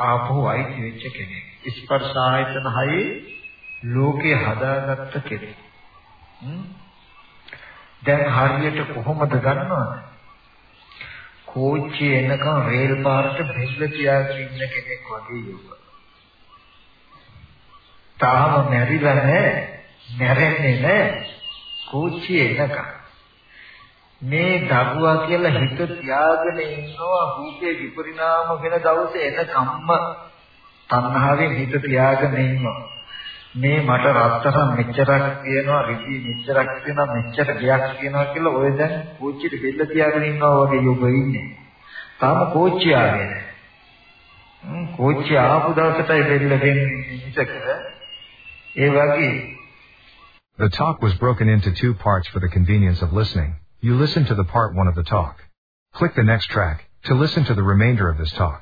ආපහු අයිති වෙච්ච කෙනෙක්. ස්පර්ශ ආයතන හයේ ලෝකේ හදාගත්ත කෙනෙක්. දැන් හරියට කොහොමද ගන්නවද? කෝච්චිය එනකම් රේල් පාරට බෙල්ල තියාගෙන ඉන්න කෙනෙක් වගේ යුග. තාම මැරිලා නැහැ. මැරෙන්නේ නැහැ. කෝච්චිය එනකම්. මේ දරුවා කියලා හිත තියාගෙන ඉන්නවා රූපේ විපරිණාම වෙන දවසේ එනකම්ම තණ්හාවෙන් හිත තියාගෙන ඉන්නවා. මේ මට රත්තරන් මෙච්චරක් තියෙනවා රිදී මෙච්චරක් තියෙනවා මෙච්චර ගයක් තියෙනවා කියලා ඔය දැන් කෝච්චියට බෙල්ල තියාගෙන ඉන්නවා වගේ යොබ ඉන්නේ. තාම කෝච්චිය ආවේ නැහැ. හ්ම් කෝච්චිය ආපු දවසටයි බෙල්ල දෙන්නේ මිසක ඒ වගේ The talk was broken into two parts for the convenience of listening. You listen to the part one of the talk. Click the next track to listen to the remainder of this talk.